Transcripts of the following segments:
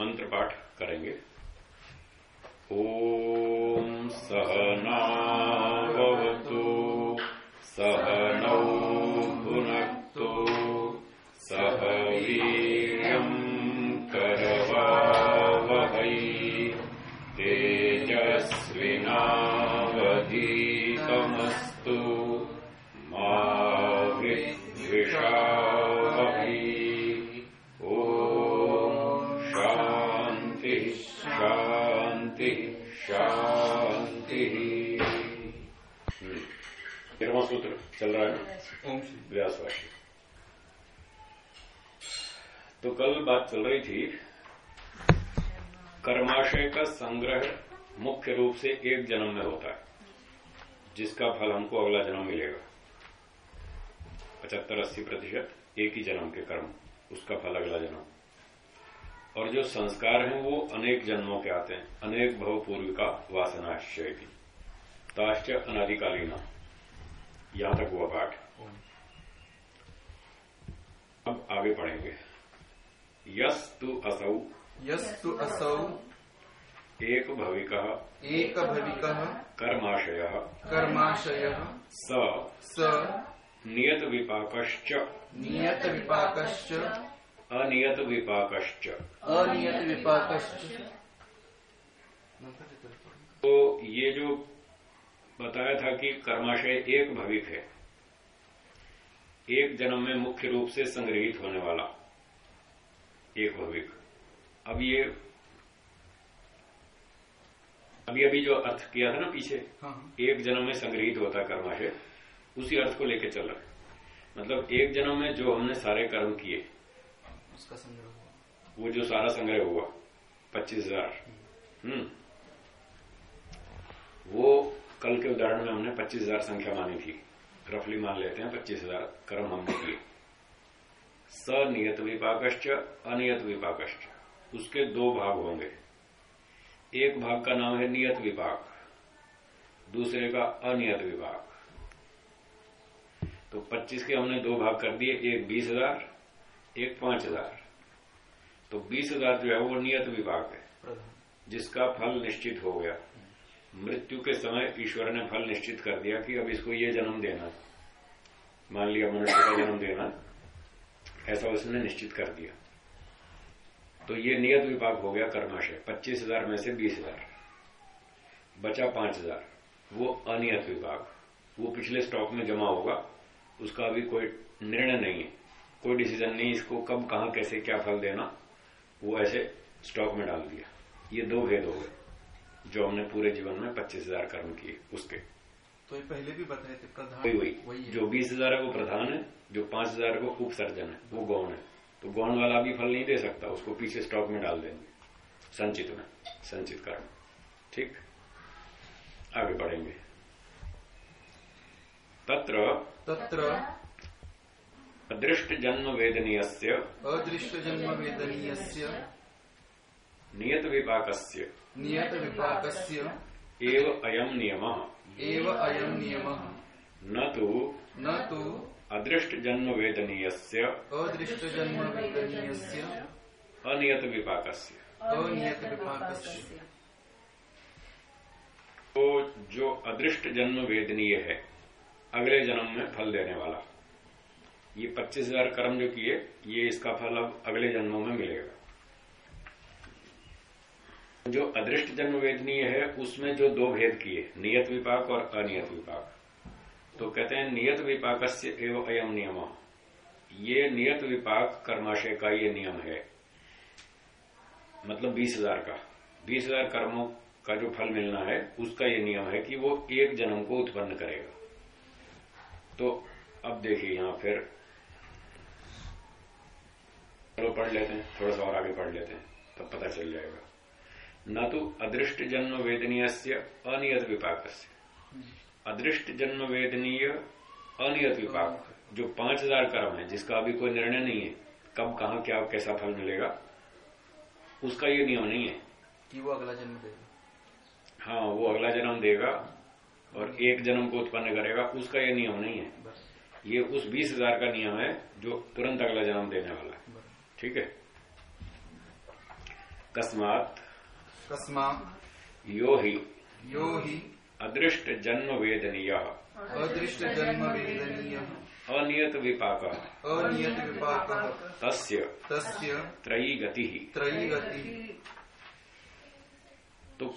मंत्र पाठ करेंगे। ओम सहनावतु सहनौ भुनक्तु सह करवा करवावहै तेजस्विनावधीतमस्तु कल बात चल रही थी। कर्माशय का संग्रह मुख्य रूप से एक जन्म में होता है, जिसका फल हमको अगला जन्म मिलेगा। पचहत्तर अस्सी प्रतिशत एक ही जन्म के कर्म, उसका फल अगला जन्म। और जो संस्कार हैं, वो अनेक जन्मों के आते हैं, अनेक भवपूर्व का वासनाश्चय की। ताश्च अनादिकालीना, यहाँ तक हुआ पाठ। अब आगे पढ़ेंगे। यस तु असौ। यस्तु असौ। एक भविक। एक भविक। कर्माशय। कर्माशय। स। स। नियत विपाकश्च नियत विपाकश्च अनियत विपाकश्च अनियत विपाकश्च तो ये जो बताया था कि कर्माशय एक भविक है एक जन्म में मुख्य रूप से संग्रहित होने वाला। एक भविक अब ये अभी अभी जो अर्थ किया था ना पीछे हाँ एक जन्म में संग्रहित होता कर्म है कर्माशय उसी अर्थ को लेके चल रहा है। मतलब एक जन्म में जो हमने सारे कर्म किए उसका संग्रह हुआ। वो जो सारा संग्रह हुआ पच्चीस हज़ार हम्म वो कल के उदाहरण में हमने पच्चीस हज़ार संख्या मानी थी। रफली मान लेते हैं पच्चीस हज़ार कर्म हमने किए। सनियत विपाकश्च अनियत विपाकश्च उसके दो भाग होंगे। एक भाग का नाम है नियत विपाक दूसरे का अनियत विपाक तो 25 के हमने दो भाग कर दिए, एक बीस हज़ार, एक पाँच हज़ार। तो बीस हज़ार जो है वो नियत विभाग है, जिसका फल निश्चित हो गया। मृत्यु के समय ईश्वर ने फल निश्चित कर दिया कि अब इसको ये जन्म देना मान लिया मनुष्य का जन्म देना। ऐसा उसने निश्चित कर दिया। तो ये नियत विभाग हो गया कर्माशय। पच्चीस हज़ार में से बीस हज़ार। बचा पाँच हज़ार। वो अनियत विभाग। वो पिछले स्टॉक में जमा होगा। उसका अभी कोई निर्णय नहीं है। कोई डिसीज़न नहीं, इसको कब, कहाँ, कैसे, क्या फल देना, वो ऐसे स्टॉक में डाल दिया। ये दो भेद हो गए, जो हमने पूरे जीवन में पच्चीस हज़ार कर्म किए, उसके। तो ये पहले भी बताए थे प्रधान वही वही। वही जो बीस हज़ार है वो प्रधान है जो पाँच हज़ार है वो उपसर्जन है वो गौण है। तो गौण वाला भी फल नहीं दे सकता उसको पीछे स्टॉक में डाल देंगे। संचित में संचित कर्म ठीक? आगे बढ़ेंगे। तत्र तत्र अदृष्ट जन्म वेदनीय अदृष्ट जन्म वेदनीयस्य नियत विपाक नियत विपाक एव अयम नियम। एव अयं नियमः। न तो न तु अदृष्ट जन्म वेदनीय अदृष्ट जन्म वेदनीय अनियत विपाक अनियत विपाक तो जो अदृष्ट जन्म वेदनीय है अगले जन्म में फल देने वाला। ये पच्चीस हज़ार कर्म जो किए ये इसका फल अब अगले जन्मों में मिलेगा। जो अदृष्ट जन्म वेदनीय है, उसमें जो दो भेद किए, नियत विपाक और अनियत विपाक। तो कहते हैं, नियत विपाक एवं अयम नियम। ये नियत विपाक कर्माशय का ये नियम है। मतलब बीस हज़ार का। बीस हज़ार कर्मों का जो फल मिलना है, उसका ये नियम है कि वो एक जन्म को उत्पन्न करेगा। तो अब देखिए यहाँ फिर चलो पढ़ लेते हैं, थोड़ा सा और आगे पढ़ लेते हैं, तब पता चल जाएगा। न तो अदृष्ट जन्म वेदनीय से अनियत विपाक अदृष्ट जन्म वेदनीय अनियत विपाक जो पाँच हज़ार कर्म है जिसका अभी कोई निर्णय नहीं है कब कहा क्या कैसा फल मिलेगा उसका ये नियम नहीं है। कि वो अगला जन्म देगा। हाँ वो अगला जन्म देगा और एक जन्म को उत्पन्न करेगा उसका ये नियम नहीं है। ये उस बीस हज़ार का नियम है जो तुरंत अगला जन्म देने वाला है। ठीक है? कस्मात कस्मा यो ही यो हि अदृष्ट जन्म वेदनीय अदृष्ट जन्म वेदनीय अनियत विपाक अनियत विपाक तस्य। तस्य। त्रयी गति त्रयी गति तो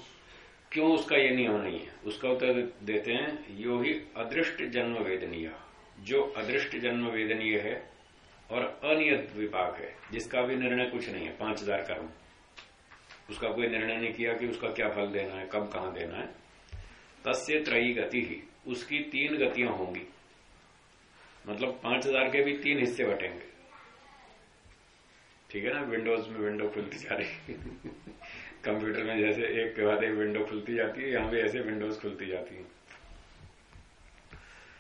क्यों उसका ये नियम नहीं है? उसका उत्तर देते हैं यो ही अदृष्ट जन्म वेदनीय जो अदृष्ट जन्म वेदनीय है और अनियत विपाक है जिसका भी निर्णय कुछ नहीं है पाँच हज़ार कर्म उसका कोई निर्णय नहीं किया कि उसका क्या फल देना है, कब कहाँ देना है। तस्य त्रयी गति ही उसकी तीन गतियाँ होंगी। मतलब पाँच हज़ार के भी तीन हिस्से बटेंगे। ठीक है ना, विंडोज़ में विंडो खुलती जा रही कंप्यूटर में जैसे एक के बाद एक विंडो खुलती जाती है, यहाँ भी ऐसे विंडोज़ खुलती जाती है।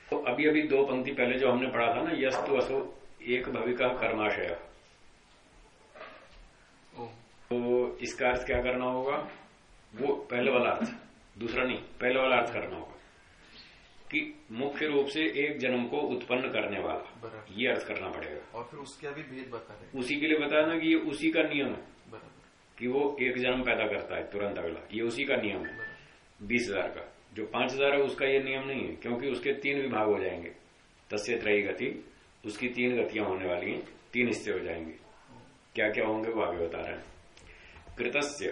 तो अभी अभी दो पंक्ति पहले जो हमने पढ़ा था ना, यस्तु असो एक भविका कर्माशय। तो इसका अर्थ क्या करना होगा? वो पहले वाला अर्थ दूसरा नहीं पहले वाला अर्थ करना होगा कि मुख्य रूप से एक जन्म को उत्पन्न करने वाला। ये अर्थ करना पड़ेगा। और फिर उसके अभी भेद बता रहे उसी के लिए बताया ना कि ये उसी का नियम है कि वो एक जन्म पैदा करता है तुरंत अगला। ये उसी का नियम है। बीस हज़ार का। जो पाँच हज़ार है उसका ये नियम नहीं है क्योंकि उसके तीन विभाग हो जाएँगे। तस्य त्रयी गति उसकी तीन गतियाँ होने वाली हैं तीन हिस्से हो जाएँगे। क्या क्या होंगे वो आगे बता रहे हैं। कृतस्य।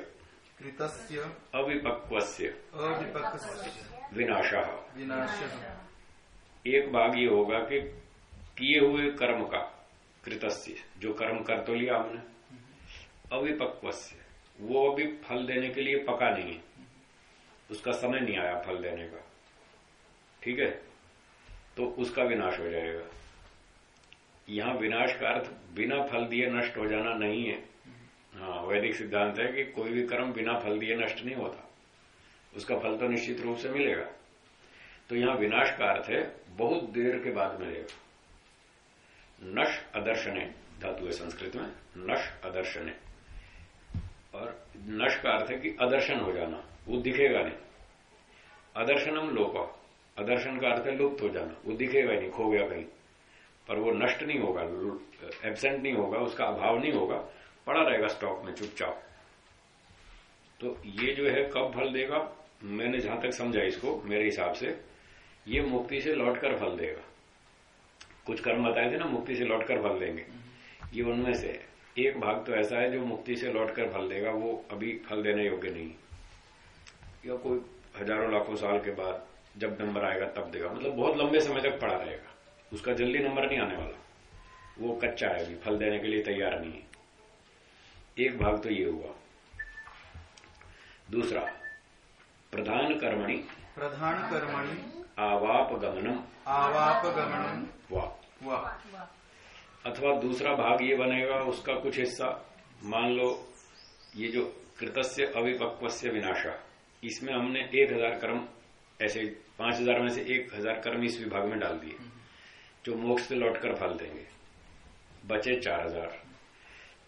कृतस्य। अविपक्वस्य। अविपक विनाश। विनाश। एक भाग ये होगा कि किए हुए कर्म का कृतस्य जो कर्म कर तो लिया हमने अविपक्वस्य वो अभी फल देने के लिए पका नहीं है। उसका समय नहीं आया फल देने का। ठीक है? तो उसका विनाश हो जाएगा। यहाँ विनाश का अर्थ बिना फल दिए नष्ट हो जाना नहीं है। हाँ वैदिक सिद्धांत है कि कोई भी कर्म बिना फल दिए नष्ट नहीं होता। उसका फल तो निश्चित रूप से मिलेगा। तो यहाँ विनाश का अर्थ है, बहुत देर के बाद मिलेगा। नश अदर्शने, धातु है संस्कृत में, नश अदर्शने। और नश का अर्थ है कि अदर्शन हो जाना, वो दिखेगा नहीं। अदर्शनम लोप, अदर्शन का अर्थ है लुप्त हो जाना, वो दिखेगा नहीं, खो गया कहीं। पर वो नष्ट नहीं होगा एबसेंट नहीं होगा, उसका अभाव नहीं होगा। पड़ा रहेगा स्टॉक में, चुपचाप। तो ये जो है, कब फल देगा? मैंने जहाँ तक समझा इसको, मेरे हिसाब से, ये मुक्ति से लौटकर फल देगा। कुछ कर्म बताए थे ना, मुक्ति से लौटकर फल देंगे। ये उनमें से एक भाग तो ऐसा है, जो मुक्ति से लौटकर फल देगा, वो अभी फल देने योग्य नहीं या कोई हज़ारों, लाखों साल के बाद जब नंबर आएगा, तब देगा। मतलब बहुत लंबे समय तक पड़ा रहेगा। उसका जल्दी नंबर नहीं आने वाला। वो कच्चा है, अभी फल देने के लिए तैयार नहीं है। एक भाग तो ये हुआ। दूसरा प्रधान कर्मणि। प्रधान कर्मणि। आवाप गमनम आवाप गमनम वाह। वा अथवा दूसरा भाग ये बनेगा उसका कुछ हिस्सा मान लो ये जो कृतस्य अविपक्वस्य विनाशा इसमें हमने एक हज़ार कर्म ऐसे पाँच हज़ार में से एक हज़ार कर्म इस विभाग में डाल दिए जो मोक्ष से लौटकर फल देंगे। बचे चार हज़ार।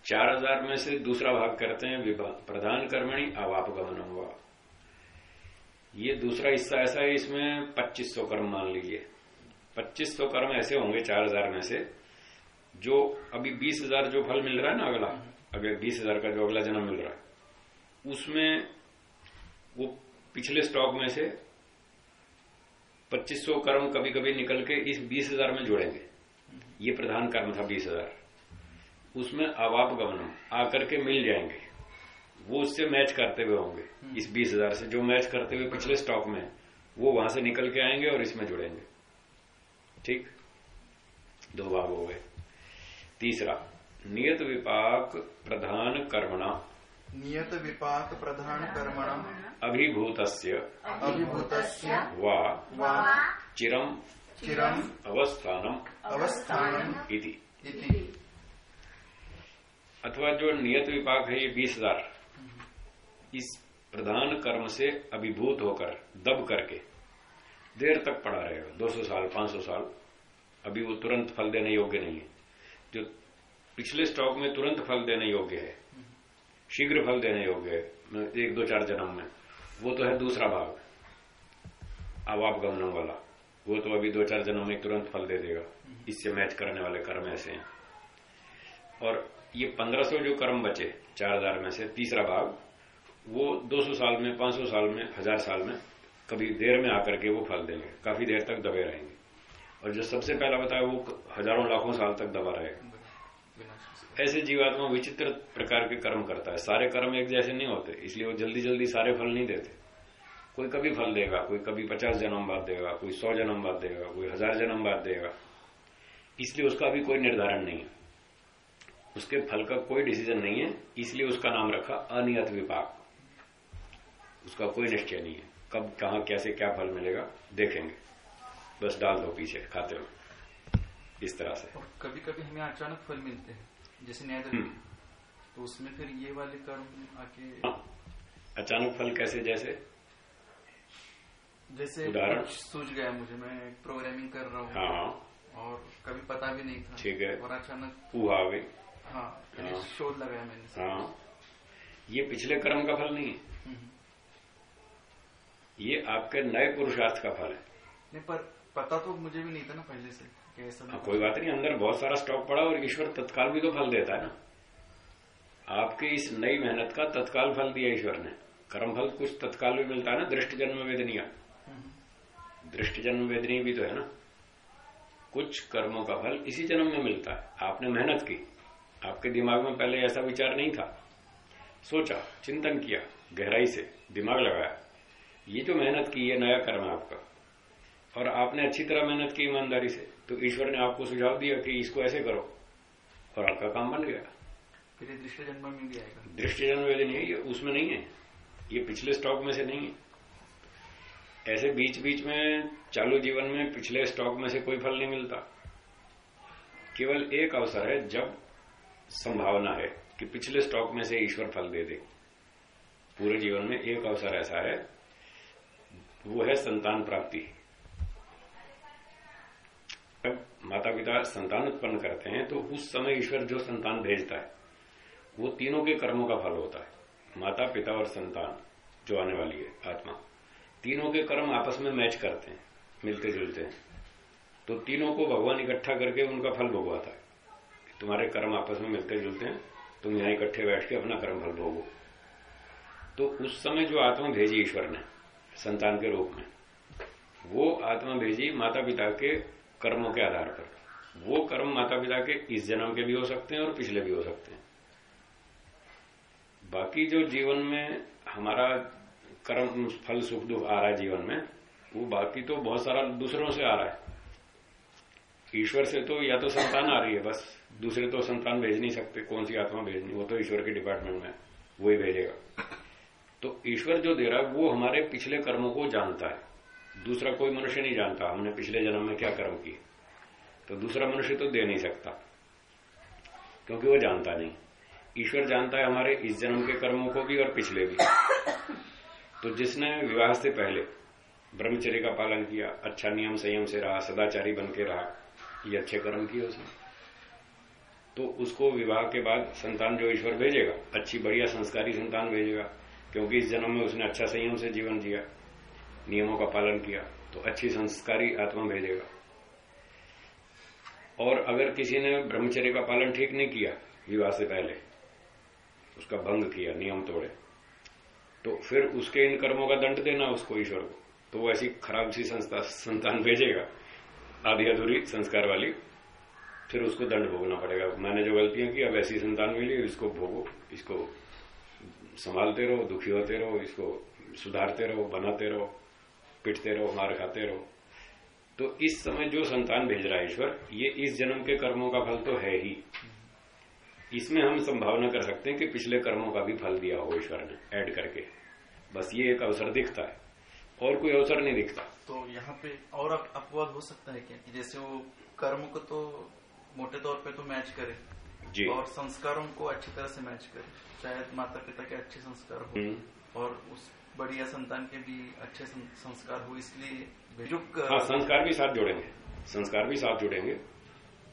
चार हज़ार में से दूसरा भाग करते हैं प्रधान कर्मणि अवाप गमन हुआ। ये दूसरा हिस्सा ऐसा है, इसमें 2500 कर्म मान लीजिए। 2500 कर्म ऐसे होंगे चार हज़ार में से, जो अभी बीस हज़ार जो फल मिल रहा है ना अगला अगर बीस हज़ार का जो अगला जन्म मिल रहा है, उसमें वो पिछले स्टॉक में से 2500 कर्म कभी कभी निकल के इस बीस हज़ार में जोड़ेंगे। ये प्रधान कर्म था बीस हज़ार। उसमें अवाप गमनम आकर के मिल जाएँगे। वो उससे मैच करते हुए होंगे इस बीस हज़ार से। जो मैच करते हुए पिछले स्टॉक में वो वहाँ से निकल के आएँगे और इसमें जुड़ेंगे। ठीक? दो भाग हो गए। तीसरा नियत विपाक प्रधान कर्मणा। नियत विपाक प्रधान कर्मणा। अभिभूत अभिभूत वा। वा। चिरम। चिरम। अवस्थानम। अवस्थानम। इति। इति। अथवा जो नियत विपाक है ये बीस हज़ार इस प्रधान कर्म से अभिभूत होकर दब करके देर तक पड़ा रहेगा। 200 साल 500 साल अभी वो तुरंत फल देने योग्य नहीं है। जो पिछले स्टॉक में तुरंत फल देने योग्य है शीघ्र फल देने योग्य है एक दो चार जन्म में वो तो है दूसरा भाग अवाप गमनम वाला। वो तो अभी दो चार जन्म में तुरंत फल दे देगा। इससे मैच करने वाले कर्म ऐसे हैं। और ये 1500 जो कर्म बचे 4000 में से तीसरा भाग, वो 200 साल में 500 साल में, हज़ार साल में, कभी देर में आकर के वो फल देंगे, काफ़ी देर तक दबे रहेंगे। और जो सबसे पहला बताया, वो हज़ारों लाखों साल तक दबा रहेगा। ऐसे जीवात्मा विचित्र प्रकार के कर्म करता है। सारे कर्म एक जैसे नहीं होते, इसलिए वो जल्दी जल्दी सारे फल नहीं देते। कोई कभी फल देगा, कोई कभी पचास जन्म बाद देगा, कोई सौ जन्म बाद देगा, कोई हज़ार जन्म बाद देगा। इसलिए उसका भी कोई निर्धारण नहीं है। उसके फल का कोई डिसीज़न नहीं है इसलिए उसका नाम रखा अनियत विपाक। उसका कोई निश्चय नहीं है। कब कहा कैसे क्या फल मिलेगा देखेंगे। बस डाल दो पीछे खाते में इस तरह से। कभी कभी हमें अचानक फल मिलते हैं जैसे न्याय हम्म। तो उसमें फिर ये वाले कर्म आके हाँ, अचानक फल कैसे जैसे? जैसे उदाहरण? सूझ गया मुझे मैं प्रोग्रामिंग कर रहा हूँ। हाँ। और कभी पता भी नहीं था। ठीक है। और अचानक पूहा आ गई। हाँ हाँ। शोध लगाया मैंने हाँ। ये पिछले कर्म का फल नहीं है। हम्म। ये आपके नए पुरुषार्थ का फल है। नहीं पर पता तो मुझे भी नहीं था ना पहले से ऐसा हाँ, कोई बात नहीं अंदर बहुत सारा स्टॉक पड़ा और ईश्वर तत्काल भी तो फल देता है ना। आपकी इस नई मेहनत का तत्काल फल दिया ईश्वर ने। कर्म फल कुछ तत्काल भी मिलता है ना दृष्ट जन्म वेदनिया। हम्म। दृष्ट जन्म वेदनी भी तो है ना। कुछ कर्मों का फल इसी जन्म में मिलता है। आपने मेहनत की। आपके दिमाग में पहले ऐसा विचार नहीं था। सोचा चिंतन किया गहराई से दिमाग लगाया। ये जो मेहनत की ये नया कर्म है आपका। और आपने अच्छी तरह मेहनत की ईमानदारी से तो ईश्वर ने आपको सुझाव दिया कि इसको ऐसे करो। और आपका काम बन गया। फिर दृष्टि जन्म में भी आएगा। दृष्टि जन्म वेदनी है ये उसमें नहीं है। ये पिछले स्टॉक में से नहीं है। ऐसे बीच बीच में चालू जीवन में पिछले स्टॉक में से कोई फल नहीं मिलता। केवल एक अवसर है जब संभावना है कि पिछले स्टॉक में से ईश्वर फल दे दे। पूरे जीवन में एक अवसर ऐसा है, वो है संतान प्राप्ति। जब माता पिता संतान उत्पन्न करते हैं तो उस समय ईश्वर जो संतान भेजता है, वो तीनों के कर्मों का फल होता है। माता पिता और संतान जो आने वाली है, आत्मा। तीनों के कर्म आपस में मैच करते हैं मिलते जुलते हैं। तो तीनों को भगवान इकट्ठा करके उनका फल भोगवाता है। तुम्हारे कर्म आपस में मिलते जुलते हैं, तुम यहाँ इकट्ठे बैठ के अपना कर्म फल भोगो। तो उस समय जो आत्मा भेजी ईश्वर ने, संतान के रूप में, वो आत्मा भेजी माता पिता के कर्मों के आधार पर, वो कर्म माता पिता के इस जन्म के भी हो सकते हैं और पिछले भी हो सकते हैं। बाकी जो जीवन में हमारा कर्म, फल, सुख, दुख आ रहा है जीवन में, वो बाकी तो बहुत सारा दूसरों से आ रहा है। ईश्वर से तो या तो संतान आ रही है, बस। दूसरे तो संतान भेज नहीं सकते कौन सी आत्मा भेजनी? वो तो ईश्वर के डिपार्टमेंट में है, वही भेजेगा। तो ईश्वर जो दे रहा है वो हमारे पिछले कर्मों को जानता है। दूसरा कोई मनुष्य नहीं जानता हमने पिछले जन्म में क्या कर्म किए। तो दूसरा मनुष्य तो दे नहीं सकता क्योंकि वो जानता नहीं। ईश्वर जानता है हमारे इस जन्म के कर्मों को भी और पिछले भी। तो जिसने विवाह से पहले ब्रह्मचर्य का पालन किया अच्छा नियम संयम से रहा सदाचारी बन के रहा ये अच्छे कर्म किए उसने। तो उसको विवाह के बाद संतान जो ईश्वर भेजेगा, अच्छी बढ़िया संस्कारी संतान भेजेगा, क्योंकि इस जन्म में उसने अच्छा संयम से जीवन जिया, नियमों का पालन किया तो अच्छी संस्कारी आत्मा भेजेगा। और अगर किसी ने ब्रह्मचर्य का पालन ठीक नहीं किया, विवाह से पहले, उसका भंग किया, नियम तोड़े तो फिर उसके इन कर्मों का दंड देना उसको ईश्वर को तो वो ऐसी खराब सी संस्था, संतान भेजेगा, आधी अधूरी संस्कार वाली फिर उसको दंड भोगना पड़ेगा। मैंने जो गलतियाँ की, अब ऐसी संतान मिली, इसको भोगो, इसको संभालते रहो, दुखी होते रहो, इसको सुधारते रहो, बनाते रहो, पिटते रहो, मार खाते रहो। तो इस समय जो संतान भेज रहा है ईश्वर, ये इस जन्म के कर्मों का फल तो है ही। इसमें हम संभावना कर सकते हैं कि पिछले कर्मों का भी फल दिया हो ईश्वर ने, ऐड करके। बस ये एक अवसर दिखता है, और कोई अवसर नहीं दिखता। तो यहाँ पे और अपवाद हो सकता है क्या? जैसे वो कर्म को तो मोटे तौर पे तो मैच करे। जी। और संस्कारों को अच्छी तरह से मैच करे शायद माता पिता के अच्छे संस्कार हो। हम्म। और उस बढ़िया संतान के भी अच्छे संस्कार हो इसलिए जो हाँ संस्कार भी साथ जोड़ेंगे। संस्कार भी साथ जुड़ेंगे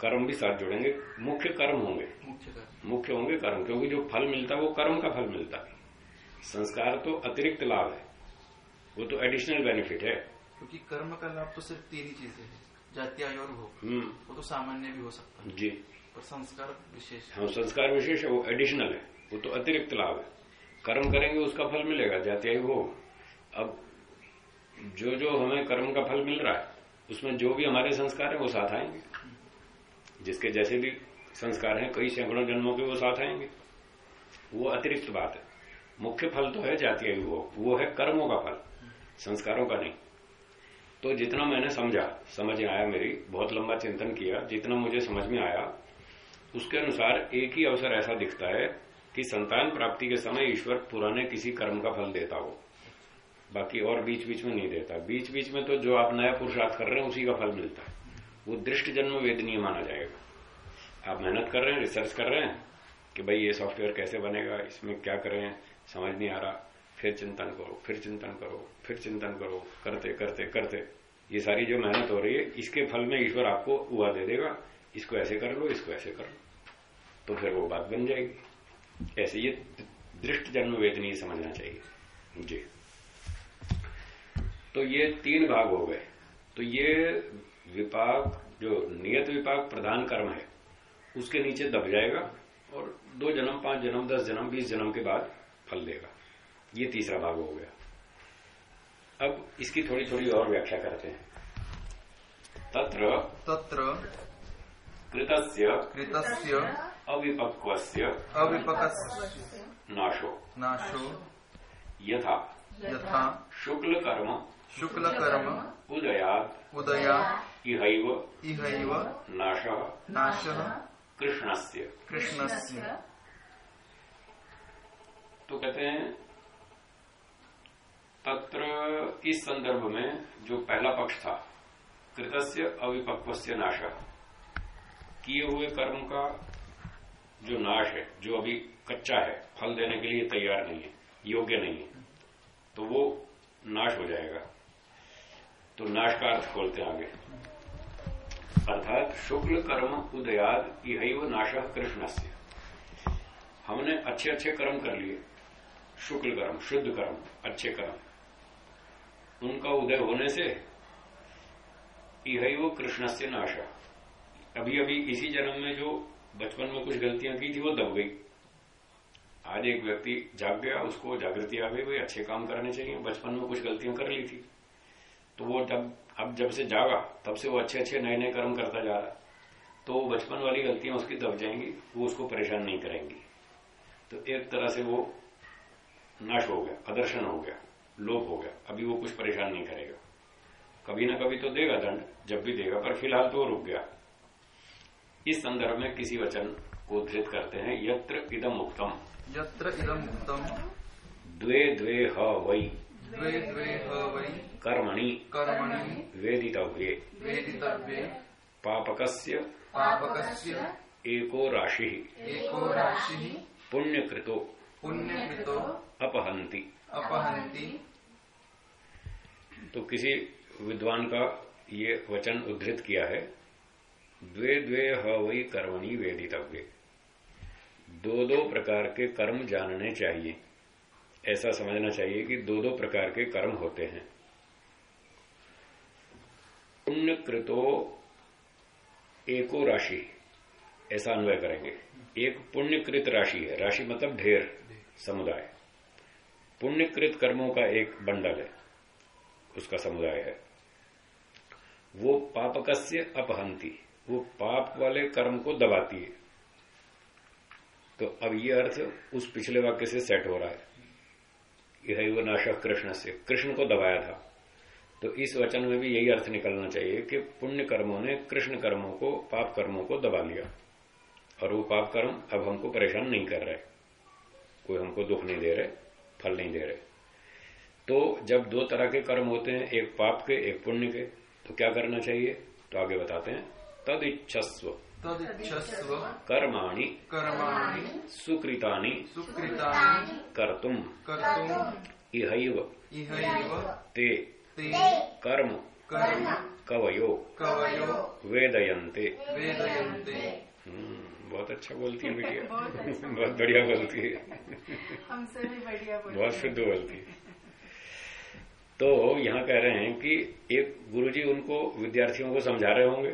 कर्म भी साथ जुड़ेंगे मुख्य कर्म होंगे। मुख्य कर्म। मुख्य होंगे कर्म क्योंकि जो फल मिलता है वो कर्म का फल मिलता है। संस्कार तो अतिरिक्त लाभ है वो तो एडिशनल बेनिफिट है। क्योंकि कर्म का लाभ तो सिर्फ़ तीन ही चीज़ें हैं। जाति आयु और भोग। हम्म। वो तो सामान्य भी हो सकता है। जी। पर संस्कार विशेष। हाँ संस्कार विशेष है वो एडिशनल है। वो तो अतिरिक्त लाभ है। कर्म करेंगे उसका फल मिलेगा जाते ही अब जो जो हमें कर्म का फल मिल रहा है उसमें जो भी हमारे संस्कार है वो साथ आएँगे। जिसके जैसे भी संस्कार हैं कई सैकड़ों जन्मों के वो साथ आएँगे। वो अतिरिक्त बात है। मुख्य फल तो है जातीय वो वो है कर्मों का फल। संस्कारों का नहीं। तो जितना मैंने समझा, समझ आया मेरी, बहुत लंबा चिंतन किया, जितना मुझे समझ में आया, उसके अनुसार एक ही अवसर ऐसा दिखता है कि संतान प्राप्ति के समय ईश्वर पुराने किसी कर्म का फल देता हो। बाकी और बीच बीच में नहीं देता। बीच बीच में तो जो आप नया पुरुषार्थ कर रहे हैं, उसी का फल मिलता है। वो दृष्ट जन्म वेदनीय माना जाएगा। आप मेहनत कर रहे हैं रिसर्च कर रहे हैं कि भाई ये सॉफ्टवेयर कैसे बनेगा, इसमें क्या करें, समझ नहीं आ रहा, फिर चिंतन करो, फिर चिंतन करो। फिर चिंतन करो, करते करते करते। ये सारी जो मेहनत हो रही है, इसके फल में ईश्वर आपको हुआ दे देगा। इसको ऐसे कर लो, इसको ऐसे कर लो। तो फिर वो बात बन जाएगी। ऐसे ये दृष्ट जन्म वेदनी समझना चाहिए। जी। तो ये तीन भाग हो गए। तो ये विपाक, जो नियत विपाक प्रधान कर्म है, उसके नीचे दब जाएगा और दो जन्म, पाँच जन्म, दस जन्म, बीस जन्म के बाद फल देगा। ये तीसरा भाग हो गया। अब इसकी थोड़ी थोड़ी और व्याख्या करते हैं। तत्र तत्र कृतस्य कृतस्य अविपक्वस्य अविपकस्य नाशो। नाशो। यथा यथा शुक्ल कर्म शुक्लकर्म उदयात् उदया इहैव इहैव नाशः नाशः कृष्णस्य। कृष्णस्य। तो कहते हैं तत्र इस संदर्भ में जो पहला पक्ष था, कृतस्य अविपक्वस्य नाश, किए हुए कर्म का जो नाश है, जो अभी कच्चा है, फल देने के लिए तैयार नहीं है, योग्य नहीं है तो वो नाश हो जाएगा। तो नाश का अर्थ खोलते आगे। अर्थात शुक्ल कर्म उदयाद यही नाश कृष्ण से हमने अच्छे अच्छे कर्म कर लिए। शुक्ल कर्म, शुद्ध कर्म, अच्छे कर्म। उनका उदय होने से वो कृष्ण से नाशा। अभी अभी इसी जन्म में जो बचपन में कुछ गलतियाँ की थी, वो दब गई। आज एक व्यक्ति जाग गया, उसको जागृति आ गई, भाई अच्छे काम करने चाहिए, बचपन में कुछ गलतियाँ कर ली थी। तो वो जब, अब जब से जागा, तब से वो अच्छे अच्छे नए नए कर्म करता जा रहा। तो वो बचपन वाली गलतियाँ उसकी दब जाएँगी, वो उसको परेशान नहीं करेंगी। तो एक तरह से वो नाश हो गया प्रदर्शन हो गया। लोप हो गया। अभी वो कुछ परेशान नहीं करेगा। कभी ना कभी तो देगा दंड जब भी देगा पर फ़िलहाल तो रुक गया। इस संदर्भ में किसी वचन को उद्धृत करते हैं यत्र इदम उत्तम यत्र इदम उक्तम। द्वे द्वे ह वै। द्वे द्वे ह वै। कर्मणि। कर्मणि। वेदितव्ये। वेदितव्ये। पापकस्य। पापकस्य। एको राशि। एको राशिः। पुण्यकृतो। पुण्यकृतो। अपहंति अपहन्ति। तो किसी विद्वान का ये वचन उद्धृत किया है, द्वे द्वे ह वही कर्मणि वेदितव्य। दो दो प्रकार के कर्म जानने चाहिए। ऐसा समझना चाहिए कि दो दो प्रकार के कर्म होते हैं। पुण्यकृतो एको राशि, ऐसा अन्वय करेंगे। एक पुण्यकृत राशि है, राशि मतलब ढेर, समुदाय। पुण्यकृत कर्मों का एक बंडल है। उसका समुदाय है। वो पापकस्य अपहंती, वो पाप वाले कर्म को दबाती है। तो अब ये अर्थ उस पिछले वाक्य से सेट हो रहा है। यह वो कृष्ण से कृष्ण को दबाया था। तो इस वचन में भी यही अर्थ निकलना चाहिए कि पुण्य कर्मों ने कृष्ण कर्मों को, पाप कर्मों को दबा लिया। और वो पाप कर्म अब हमको परेशान नहीं कर रहे। कोई हमको दुख नहीं दे रहे, फल नहीं दे रहे। तो जब दो तरह के कर्म होते हैं एक पाप के एक पुण्य के तो क्या करना चाहिए? तो आगे बताते हैं। तद इच्छस्व तदिच्छस्व। कर्माणि। कर्माणि। सुकृतानि। सुकृतानि। कर्तुम। कर्तुम्। इहैव। इहैव। ते। ते। कर्म। कर्म। कवयो। कवयो। वेदयन्ते। वेदयन्ते। हम्म, बहुत अच्छा बोलती है बिटिया। बहुत बढ़िया बोलती है। हमसे भी बढ़िया बहुत शुद्ध बोलती है। तो यहाँ कह रहे हैं कि एक गुरुजी उनको विद्यार्थियों को समझा रहे होंगे,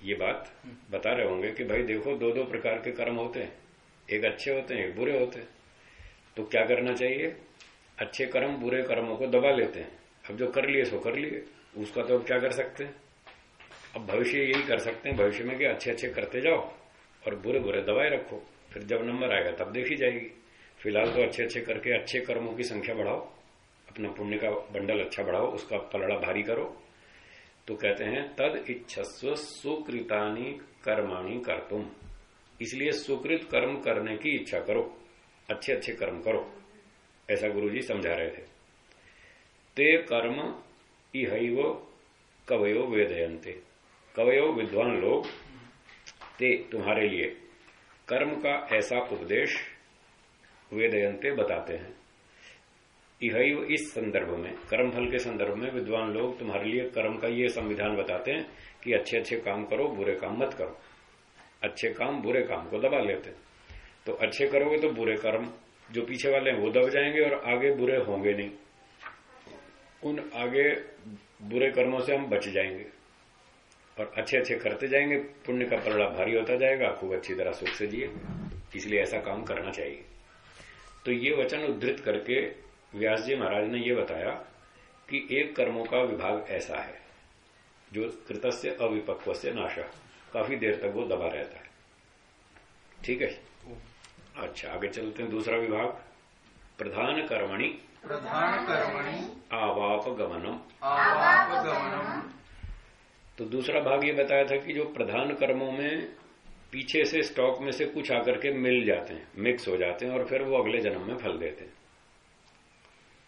ये बात बता रहे होंगे कि भाई देखो दो दो प्रकार के कर्म होते हैं, एक अच्छे होते हैं, एक बुरे होते हैं। तो क्या करना चाहिए? अच्छे कर्म बुरे कर्मों को दबा लेते हैं। अब जो कर लिए सो कर लिए, उसका तो अब क्या कर सकते हैं? अब भविष्य यही कर सकते हैं, भविष्य में कि अच्छे अच्छे करते जाओ और बुरे बुरे दबाए रखो। फिर जब नंबर आएगा तब देखी जाएगी। फ़िलहाल तो अच्छे अच्छे करके अच्छे कर्मों की संख्या बढ़ाओ। अपना पुण्य का बंडल अच्छा बढ़ाओ, उसका पलड़ा भारी करो। तो कहते हैं, तद इच्छस्व सुकृतानी कर्माणी कर तुम इसलिए सुकृत कर्म करने की इच्छा करो अच्छे अच्छे कर्म करो। ऐसा गुरुजी समझा रहे थे। ते कर्म इहैव कवयो वेदयंते कवयो विद्वान लोग, ते तुम्हारे लिए। कर्म का ऐसा उपदेश वेदयंते बताते हैं। इहैव इस संदर्भ में कर्म फल के संदर्भ में विद्वान लोग तुम्हारे लिए कर्म का ये संविधान बताते हैं कि अच्छे अच्छे काम करो, बुरे काम मत करो। अच्छे काम बुरे काम को दबा लेते तो अच्छे करोगे तो बुरे कर्म जो पीछे वाले हैं वो दब जाएँगे और आगे बुरे होंगे नहीं। उन आगे बुरे कर्मों से हम बच जाएँगे और अच्छे अच्छे करते जाएँगे, पुण्य का पलड़ा भारी होता जाएगा खूब अच्छी तरह सुख से जिए, इसलिए ऐसा काम करना चाहिए। तो ये वचन उद्धृत करके व्यास जी महाराज ने ये बताया कि एक कर्मों का विभाग ऐसा है जो कृतस्य अविपक्व से नाशा। काफ़ी देर तक वो दबा रहता है। ठीक है? अच्छा आगे चलते हैं दूसरा विभाग। प्रधान कर्मणि। प्रधान कर्मणि। आवाप गमनम आवाप गमनम तो दूसरा भाग ये बताया था कि जो प्रधान कर्मों में पीछे से स्टॉक में से कुछ आकर के मिल जाते हैं मिक्स हो जाते हैं और फिर वो अगले जन्म में फल देते हैं।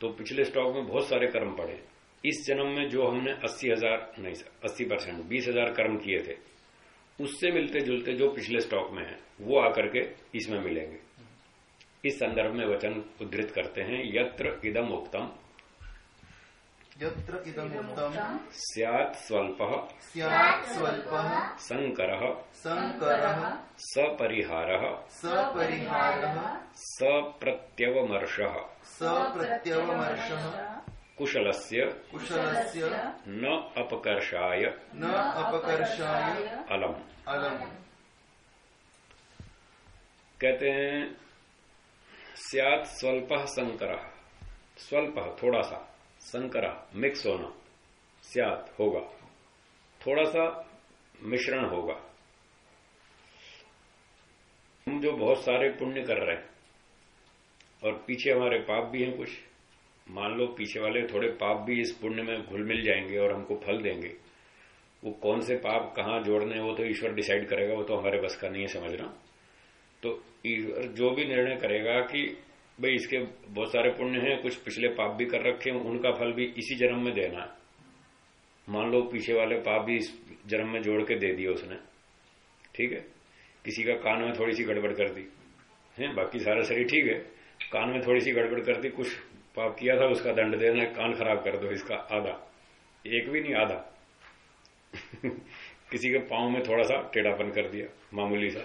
तो पिछले स्टॉक में बहुत सारे कर्म पड़े। इस जन्म में जो हमने अस्सी हज़ार नहीं अस्सी परसेंट बीस हज़ार कर्म किए थे उससे मिलते जुलते जो पिछले स्टॉक में है वो आकर के इसमें मिलेंगे। इस संदर्भ में वचन उद्धृत करते हैं यत्र इदम उक्तम। यत्र इदम उत्तम स्यात् स्वल्प। स्यात् स्वल्पः। संकर। संकरः। सपरिहार। सपरिहारः। सप्रत्यवमर्श सप्रत्यवमर्शः कुशलस्य कुशलस्य। न अपकर्षाय न अपकर्षाय अलम। अलम्। कहते हैं स्यात् स्वल्प संकर। स्वल्प थोड़ा सा संकर मिक्स होना। स्यात् होगा। थोड़ा सा मिश्रण होगा। हम जो बहुत सारे पुण्य कर रहे हैं और पीछे हमारे पाप भी हैं कुछ। मान लो पीछे वाले थोड़े पाप भी इस पुण्य में घुल मिल जाएँगे और हमको फल देंगे। वो कौन से पाप कहाँ जोड़ने वो तो ईश्वर डिसाइड करेगा, वो तो हमारे बस का नहीं है समझना तो ईश्वर जो भी निर्णय करेगा कि भाई इसके बहुत सारे पुण्य हैं, कुछ पिछले पाप भी कर रखे हैं, उनका फल भी इसी जन्म में देना है। मान लो पीछे वाले पाप भी इस जन्म में जोड़ के दे दिए उसने। ठीक है? किसी का कान में थोड़ी सी गड़बड़ कर दी। है? बाकी सारा शरीर ठीक है। कान में थोड़ी सी गड़बड़ कर दी, कुछ पाप किया था, उसका दंड देना, कान खराब कर दो इसका, आधा। एक भी नहीं, आधा। किसी के पाँव में थोड़ा सा टेढ़ापन कर दिया, मामूली सा।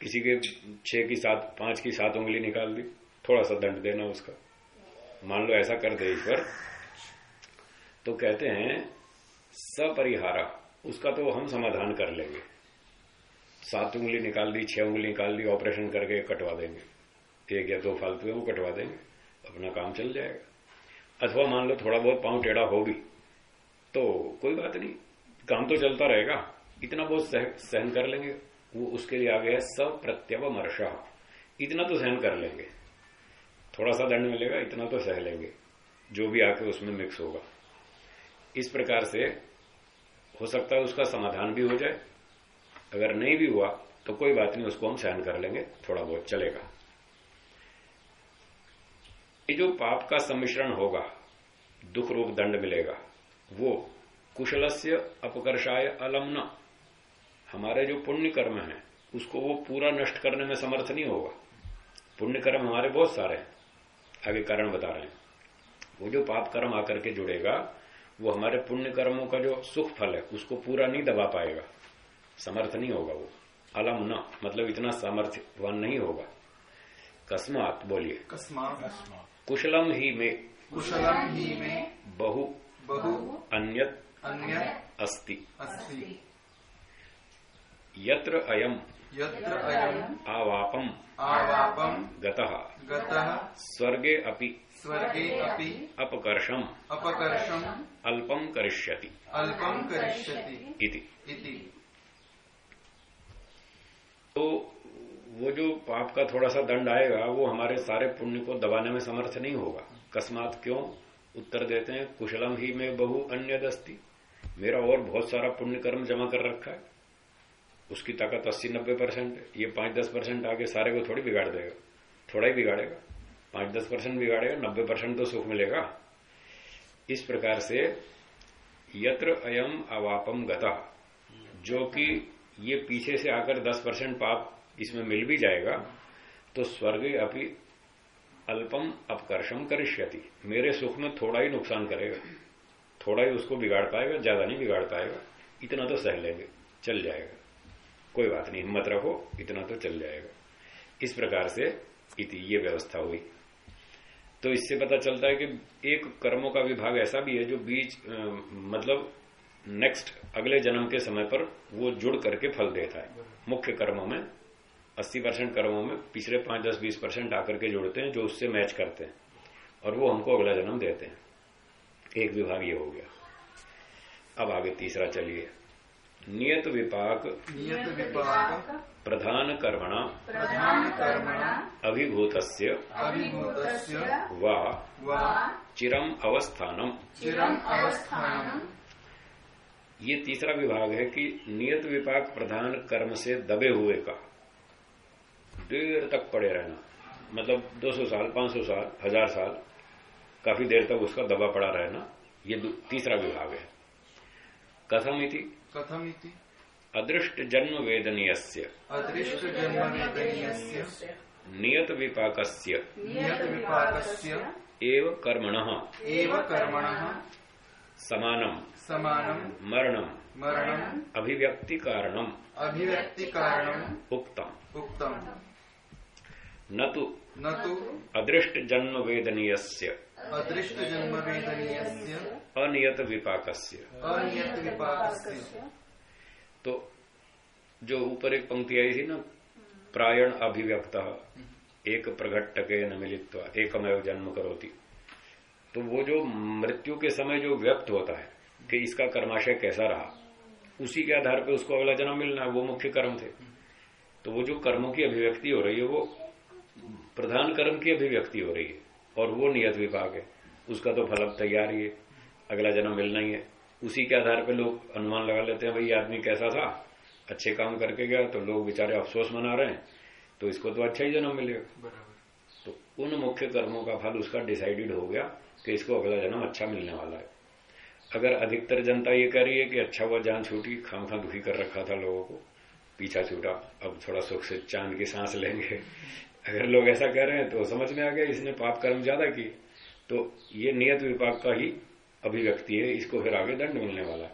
किसी के छह की सात, पाँच की सात उंगली निकाल दी, थोड़ा सा दंड देना उसका। मान लो ऐसा कर दे ईश्वर। तो कहते हैं, सपरिहारा, उसका तो हम समाधान कर लेंगे। सात उंगली निकाल दी, छह उंगली निकाल दी, ऑपरेशन करके कटवा देंगे। एक या दो फालतू है वो कटवा देंगे अपना काम चल जाएगा। अथवा मान लो थोड़ा बहुत पाँव टेढ़ा हो भी तो कोई बात नहीं काम तो चलता रहेगा इतना बहुत सह, सहन कर लेंगे वो उसके लिए आ गया सब प्रत्यवमर्षा इतना तो सहन कर लेंगे थोड़ा सा दंड मिलेगा इतना तो सह लेंगे जो भी आके उसमें मिक्स होगा। इस प्रकार से हो सकता है उसका समाधान भी हो जाए अगर नहीं भी हुआ तो कोई बात नहीं उसको हम सहन कर लेंगे थोड़ा बहुत चलेगा। ये जो पाप का सम्मिश्रण होगा, दुख रूप दंड मिलेगा, वो कुशलस्य अपकर्षाय अलम न। हमारे जो पुण्य कर्म है, उसको वो पूरा नष्ट करने में समर्थ नहीं होगा। पुण्य कर्म हमारे बहुत सारे हैं। आगे कारण बता रहे हैं। वो जो पाप कर्म आकर के जुड़ेगा, वो हमारे पुण्य कर्मों का जो सुख फल है, उसको पूरा नहीं दबा पाएगा। समर्थ नहीं होगा वो। अलम न मतलब इतना सामर्थ्यवान नहीं होगा। कस्मात बोलिए। कस्मात्। कुशलम ही में। कुशलम ही में। बहु। बहु। अन्यत। अन्य अस्ति। अस्ति। यत्र अयम। यत्र अयम्। आवापम। आवापम्। गतः। गतः। स्वर्गे अपि। स्वर्गे अपि। अपकर्षम। अपकर्षम्। अल्पम करिष्यति। अल्पम् करिष्यति। इति। इति। तो वो जो पाप का थोड़ा सा दंड आएगा, वो हमारे सारे पुण्य को दबाने में समर्थ नहीं होगा। अकस्मात क्यों? उत्तर देते हैं, कुशलम ही में बहु अन्य दस्ती मेरा और बहुत सारा पुण्य कर्म जमा कर रखा है। उसकी ताकत अस्सी नब्बे परसेंट ये पाँच दस परसेंट आगे सारे को थोड़ी बिगाड़ देगा। थोड़ा ही बिगाड़ेगा। पाँच दस परसेंट बिगाड़ेगा, नब्बे परसेंट तो सुख मिलेगा। इस प्रकार से यत्र अयम अवापम गता, जो कि ये पीछे से आकर दस परसेंट पाप इसमें मिल भी जाएगा तो स्वर्ग अभी अल्पम अपकर्षम करिष्यति। मेरे सुख में थोड़ा ही नुकसान करेगा, थोड़ा ही उसको बिगाड़ पाएगा, ज़्यादा नहीं बिगाड़ पाएगा, इतना तो सह लेंगे, चल जाएगा। कोई बात नहीं, हिम्मत रखो, इतना तो चल जाएगा। इस प्रकार से इति, ये व्यवस्था हुई। तो इससे पता चलता है कि एक कर्मों का विभाग ऐसा भी है जो बीच मतलब नेक्स्ट अगले जन्म के समय पर वो जुड़ करके फल देता है। मुख्य कर्मों में 80 परसेंट कर्मों में पिछले पाँच दस बीस परसेंट आकर के जुड़ते हैं जो उससे मैच करते हैं। और वो हमको अगला जन्म देते हैं। एक विभाग ये हो गया। अब आगे तीसरा चलिए। नियत विपाक। नियत विपाक। प्रधान कर्मणा। प्रधान कर्मणा। अभिभूतस्य। अभिभूतस्य। वा। वा। चिरम अवस्थानम। चिरम् अवस्थानम्। ये तीसरा विभाग है कि नियत विपाक प्रधान कर्म से दबे हुए का। देर तक पड़े रहना। मतलब 200 साल 500 साल हज़ार साल काफ़ी देर तक उसका दबा पड़ा रहना ये तीसरा विभाग है। कथम इति कथमिति। अदृष्ट जन्म वेदनीयस्य अदृष्ट जन्म वेदनीयस्य नियत विपाक नियत विपाक एव कर्मण। एव कर्मणः। समानम। समानम्। मरणम। मरणम्। अभिव्यक्ति कारणम अभिव्यक्तिकारणम्। उक्तम। उक्तम्। न तो न तु अदृष्ट जन्म वेदनीयस्य अदृष्ट जन्म वेदनीयस्य अनियत विपाकस्य अनियत विपाकस्य तो जो ऊपर एक पंक्ति आई थी ना प्रायण अभिव्यक्त एक प्रघट्टके न मिलित्वा एकमेव जन्म करोती। तो वो जो मृत्यु के समय जो व्यक्त होता है कि इसका कर्माशय कैसा रहा उसी के आधार पे उसको अगला जन्म मिलना है वो मुख्य कर्म थे। तो वो जो कर्मों की अभिव्यक्ति हो रही है वो प्रधान कर्म की अभिव्यक्ति हो रही है और वो नियत विभाग है। उसका तो फल अब तैयार ही है अगला जन्म मिलना ही है। उसी के आधार पर लोग अनुमान लगा लेते हैं भाई आदमी कैसा था? अच्छे काम करके गया तो लोग बेचारे अफसोस मना रहे हैं। तो इसको तो अच्छा ही जन्म मिलेगा। बराबर। तो उन मुख्य कर्मों का फल उसका डिसाइडेड हो गया कि इसको अगला जन्म अच्छा मिलने वाला है। अगर अधिकतर जनता ये कह रही है कि अच्छा हुआ जान छूटी खाम खा दुखी कर रखा था लोगों को पीछा छूटा अब थोड़ा सुख से चाँद की सांस लेंगे। अगर लोग ऐसा कह रहे हैं तो समझ में आ गया, इसने पाप कर्म ज़्यादा की तो ये नियत विपाक का ही अभिव्यक्ति है, इसको फिर आगे दंड मिलने वाला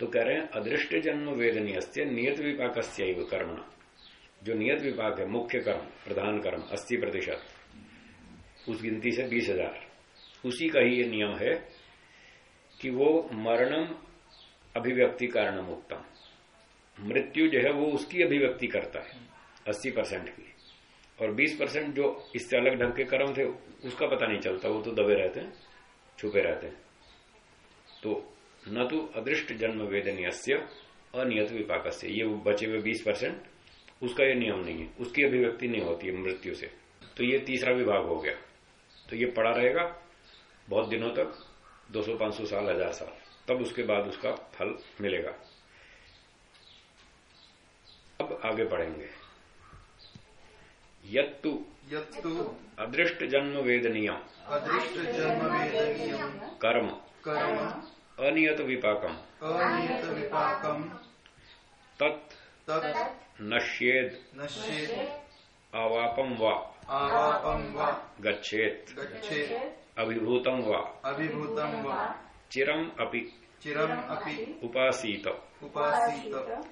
तो कह रहे हैं, अदृष्ट जन्म वेदनीय नियत विपाक कर्म जो नियत विपाक है, मुख्य कर्म, प्रधान कर्म, अस्सी प्रतिशत। उस गिनती से बीस हज़ार। उसी का ही ये नियम है कि वो मरणम अभिव्यक्ति कारणम उत्तम मृत्यु जो है, वो उसकी अभिव्यक्ति करता है। अस्सी परसेंट की। और बीस परसेंट जो इससे अलग ढंग के कर्म थे, उसका पता नहीं चलता, वो तो दबे रहते हैं, छुपे रहते हैं। तो न तो अदृष्ट जन्म वेदनीय अनियत विपाक से ये बचे हुए बीस परसेंट, उसका ये नियम नहीं है। उसकी अभिव्यक्ति नहीं होती है मृत्यु से। तो ये तीसरा विभाग हो गया। तो ये पड़ा रहेगा बहुत दिनों तक 200-500 साल, हज़ार साल। तब उसके बाद उसका फल मिलेगा। अब आगे पढ़ेंगे। यत्तु। यत्तु। अदृष्ट जन्म वेदनीय अदृष्ट जन्म वेदनीयम् कर्म। कर्म। अनियत विपाकम अनियत विपाकम् तत्। तत्। नश्येद। नश्येत् आवापम व। आवापं वा। गच्छेत। गच्छेत्। अभिभूतम व। अभिभूतं वा। चिरम अपि। चिरम् अपि। उपासीत। उपासीत।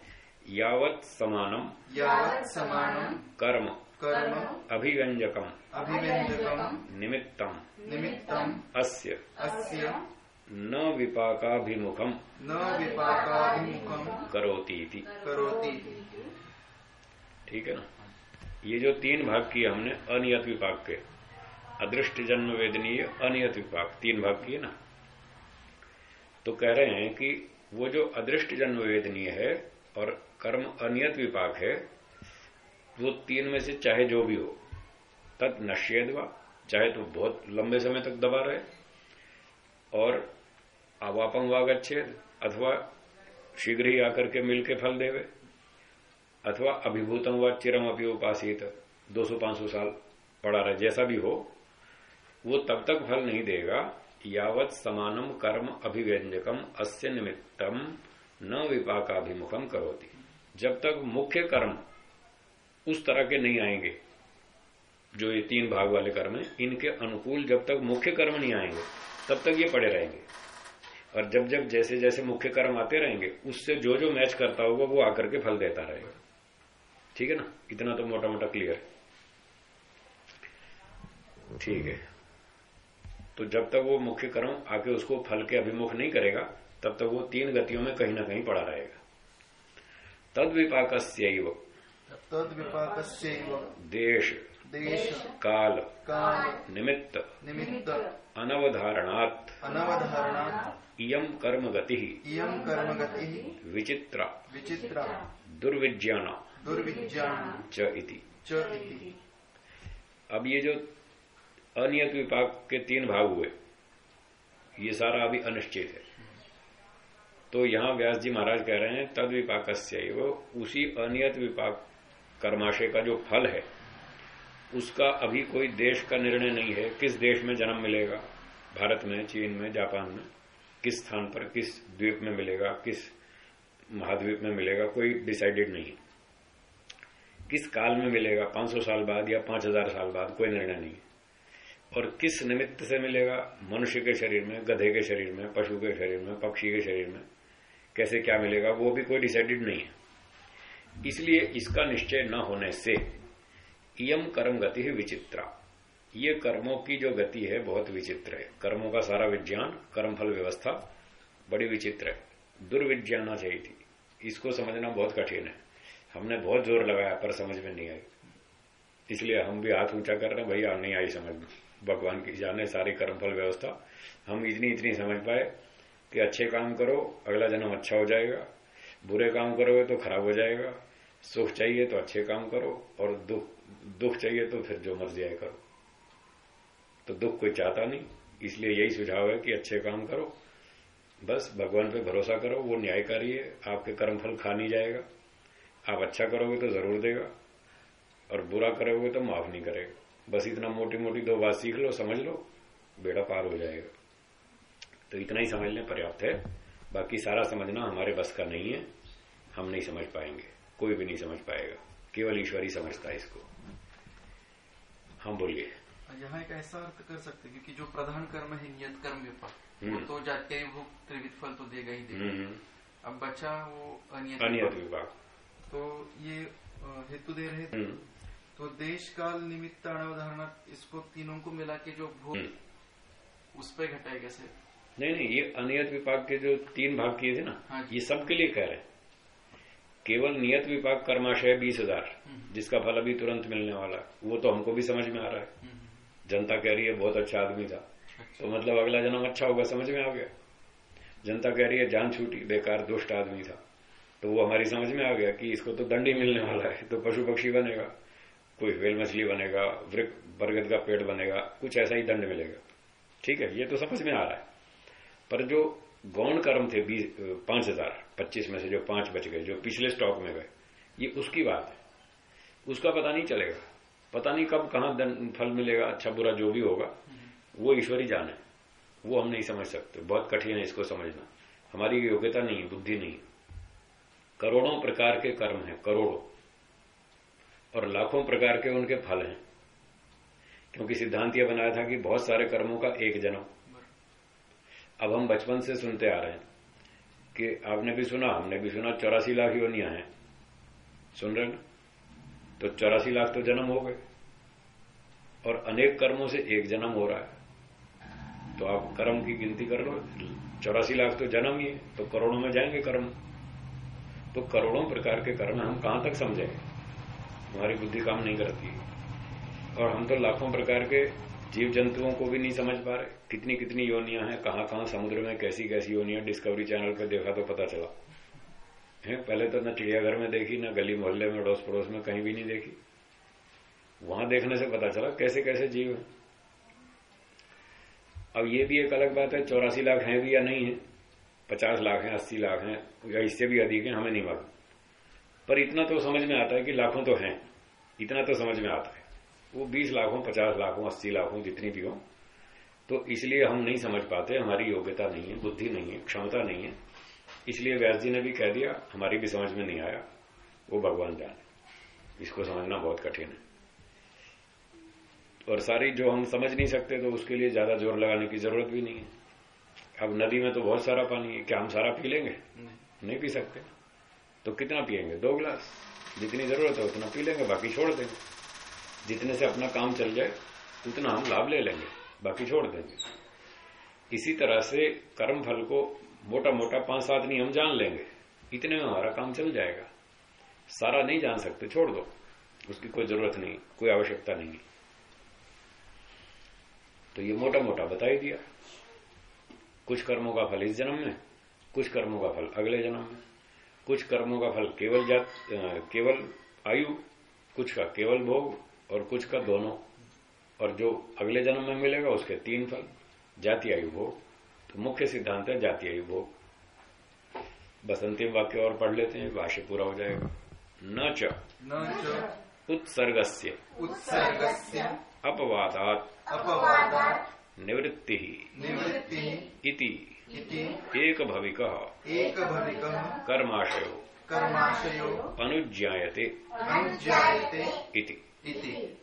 यावत् समानम। यावत् समानं कर्म। कर्म अभिव्यंजकम अभिव्यञ्जकं निमित्तम निमित्तम् अस्य अस्य न विपाकाभिमुखम न विपाकाभिमुखम ठीक है ना? ये जो तीन भाग किए हमने अनियत विपाक के। अदृष्ट जन्म वेदनीय अनियत विपाक। तीन भाग किए ना? तो कह रहे हैं कि वो जो अदृष्ट जन्म वेदनीय है और कर्म अनियत विपाक है वो तीन में से चाहे जो भी हो तत् नश्येदवा चाहे तो बहुत लंबे समय तक दबा रहे, और अवापम वागच्छेद अथवा शीघ्र ही आकर के मिलके फल देवे, अथवा अभिभूतम व चिरम अपी उपासित 200-500 साल पड़ा रहे, जैसा भी हो, वो तब तक फल नहीं देगा, यावत समानम कर्म अभिव्यंजकम, अस्य निमित्तम न विपाकाभिमुखम करोती। जब तक मुख्य कर्म उस तरह के नहीं आएँगे। जो ये तीन भाग वाले कर्म है, इनके अनुकूल जब तक मुख्य कर्म नहीं आएँगे, तब तक ये पड़े रहेंगे। और जब जब जैसे जैसे मुख्य कर्म आते रहेंगे, उससे जो जो मैच करता होगा, वो आकर के फल देता रहेगा। ठीक है ना? इतना तो मोटा मोटा क्लियर ठीक है। तो जब तक वो मुख्य कर्म आके उसको फल के अभिमुख नहीं करेगा, तब तक वो तीन गतियों में कहीं ना कहीं पड़ा रहेगा। तद विपाक तद विपाक देश देश काल काल निमित्त निमित्त अनवधारणात् अनवधारणात् इयम कर्म गति इयं कर्मगति विचित्रा विचित्रा दुर्विज्ञाना दुर्विज्ञान च इति। च इति। अब ये जो अनियत विपाक के तीन भाग हुए ये सारा अभी अनिश्चित है। तो यहाँ व्यास जी महाराज कह रहे हैं तद विपाक उसी अनियत विपाक कर्माशय का जो फल है, उसका अभी कोई देश का निर्णय नहीं है। किस देश में जन्म मिलेगा? भारत में, चीन में, जापान में? किस स्थान पर, किस द्वीप में मिलेगा? किस महाद्वीप में मिलेगा? कोई डिसाइडेड नहीं है। किस काल में मिलेगा? 500 साल बाद या 5000 साल बाद? कोई निर्णय नहीं है। और किस निमित्त से मिलेगा? मनुष्य के शरीर में, गधे के शरीर में, पशु के शरीर में, पक्षी के शरीर में। कैसे क्या मिलेगा? वो भी कोई डिसाइडेड नहीं है। इसलिए इसका निश्चय न होने से इयम कर्म गति है विचित्रा। ये कर्मों की जो गति है, बहुत विचित्र है। कर्मों का सारा विज्ञान, कर्मफल व्यवस्था, बड़ी विचित्र है। दुर्विज्ञाना चाहिए थी। इसको समझना बहुत कठिन है। हमने बहुत ज़ोर लगाया, पर समझ में नहीं आई। इसलिए हम भी हाथ ऊँचा कर रहे भैया, नहीं आई समझ। में भगवान की जाने सारी कर्मफल व्यवस्था। हम इतनी इतनी समझ पाए कि अच्छे काम करो, अगला जन्म अच्छा हो जाएगा। बुरे काम करोगे तो खराब हो जाएगा। सुख चाहिए तो अच्छे काम करो, और दुख दुख चाहिए तो फिर जो मर्ज़ी आए करो। तो दुख कोई चाहता नहीं, इसलिए यही सुझाव है कि अच्छे काम करो। बस भगवान पे भरोसा करो, वो न्यायकारी है, आपके कर्मफल खा नहीं जाएगा। आप अच्छा करोगे तो ज़रूर देगा, और बुरा करोगे तो माफ़ नहीं करेगा। बस इतना मोटी मोटी दो बात सीख लो, समझ लो, बेड़ा पार हो जाएगा। तो इतना ही समझ पर्याप्त है। बाकी सारा समझना हमारे बस का नहीं है, हम नहीं समझ पाएँगे। कोई भी नहीं समझ पाएगा। केवल ईश्वर ही समझता है इसको। हम बोलिए। यहाँ एक ऐसा अर्थ कर सकते हैं क्योंकि जो प्रधान कर्म है नियत कर्म विपाक वो हम्म। तो जाके वो त्रिविध फल तो देगा ही देगा। हम्म, अब बचा वो अनियत अनियत विपाक। विभाग। तो ये हेतु दे रहे थे। हम्म, तो देश काल निमित्त अनवधारणा इसको तीनों को मिला के जो भोग हम्म। उस पर घटाए कैसे नहीं नहीं ये अनियत विपाक के जो तीन भाग किए थे ना हाँ ये सबके लिए कह रहे हैं। केवल नियत विपाक कर्माशय बीस हज़ार। जिसका फल अभी तुरंत मिलने वाला है। वो तो हमको भी समझ में आ रहा है। जनता कह रही है, बहुत अच्छा आदमी था। तो मतलब अगला जन्म अच्छा होगा, समझ में आ गया। जनता कह रही है, जान छूटी, बेकार, दुष्ट आदमी था। तो वो हमारी समझ में आ गया कि इसको तो दंड ही मिलने वाला है तो पशु पक्षी बनेगा, कोई वेल मछली बनेगा, वृक, बरगद का पेड़ बनेगा, कुछ ऐसा ही दंड मिलेगा। ठीक है, ये तो समझ में आ रहा है। पर जो गौण कर्म थे बीस पाँच हज़ार पच्चीस में से जो पाँच बच गए जो पिछले स्टॉक में गए ये उसकी बात है। उसका पता नहीं चलेगा। पता नहीं कब कहाँ फल मिलेगा अच्छा बुरा जो भी होगा वो ईश्वरी जान। है वो हम नहीं समझ सकते। बहुत कठिन है इसको समझना। हमारी योग्यता नहीं है बुद्धि नहीं। करोड़ों प्रकार के कर्म हैं करोड़ों। और लाखों प्रकार के उनके फल हैं। क्योंकि सिद्धांत यह बनाया था कि बहुत सारे कर्मों का एक जन्म। अब हम बचपन से सुनते आ रहे हैं कि आपने भी सुना, हमने भी सुना, चौरासी लाख योनियाँ हैं। सुन रहे ना? तो चौरासी लाख तो जन्म हो गए। और अनेक कर्मों से एक जन्म हो रहा है। तो आप कर्म की गिनती कर लो, चौरासी लाख तो जन्म ही है तो करोड़ों में जाएँगे कर्म। तो करोड़ों प्रकार के कर्म हम कहाँ तक समझेंगे? हमारी बुद्धि काम नहीं करती। और हम तो लाखों प्रकार के जीव जंतुओं को भी नहीं समझ पा रहे। कितनी कितनी योनियाँ हैं, कहाँ कहाँ समुद्र में कैसी कैसी योनियाँ डिस्कवरी चैनल पर देखा तो पता चला। है, पहले तो न चिड़ियाघर में देखी, न गली मोहल्ले में अड़ोस पड़ोस में कहीं भी नहीं देखी। वहाँ देखने से पता चला कैसे कैसे जीव है। अब ये भी एक अलग बात है, चौरासी लाख है भी या नहीं है, पचास लाख है, अस्सी लाख है, या इससे भी अधिक है, हमें नहीं मालूम। पर इतना तो समझ में आता है कि लाखों तो हैं, इतना तो समझ में आता है। वो बीस लाखों पचास लाखों अस्सी लाखों जितनी भी हो तो इसलिए हम नहीं समझ पाते हमारी योग्यता नहीं है बुद्धि नहीं है क्षमता नहीं है। इसलिए व्यास जी ने भी कह दिया हमारी भी समझ में नहीं आया वो भगवान जाने। इसको समझना बहुत कठिन है। और सारी जो हम समझ नहीं सकते तो उसके लिए ज़्यादा ज़ोर लगाने की ज़रूरत भी नहीं है। अब नदी में तो बहुत सारा पानी है क्या हम सारा पी लेंगे? नहीं। नहीं पी सकते। तो कितना पिएँगे दो गिलास। जितनी ज़रूरत है उतना पी लेंगे बाकी छोड़ देंगे। जितने से अपना काम चल जाए, उतना हम लाभ ले लेंगे, बाकी छोड़ देंगे। इसी तरह से कर्म फल को मोटा मोटा पाँच सात नियम जान लेंगे। इतने में हमारा काम चल जाएगा। सारा नहीं जान सकते, छोड़ दो। उसकी कोई ज़रूरत नहीं, कोई आवश्यकता नहीं। तो ये मोटा मोटा बता ही दिया। कुछ कर्मों का फल इस जन्म में, कुछ कर्मों का फल अगले जन्म में, कुछ कर्मों का फल केवल जात केवल आयु, कुछ का केवल भोग और कुछ का दोनों। और जो अगले जन्म में मिलेगा उसके तीन फल जाति आयु भोग तो मुख्य सिद्धांत है जाति आयु भोग बस अंतिम वाक्य और पढ़ लेते हैं भाष्य पूरा हो जाएगा। न च। उत्सर्गस्य। उत्सर्गस्य। अपवादात। अपवादात्। निवृत्ति। निवृत्तिः। इति। इति। एक भविक एकभविकः। कर्माशयो। कर्माशयो। अनुज्ञायते। अनुज्ञायते। इति। इति।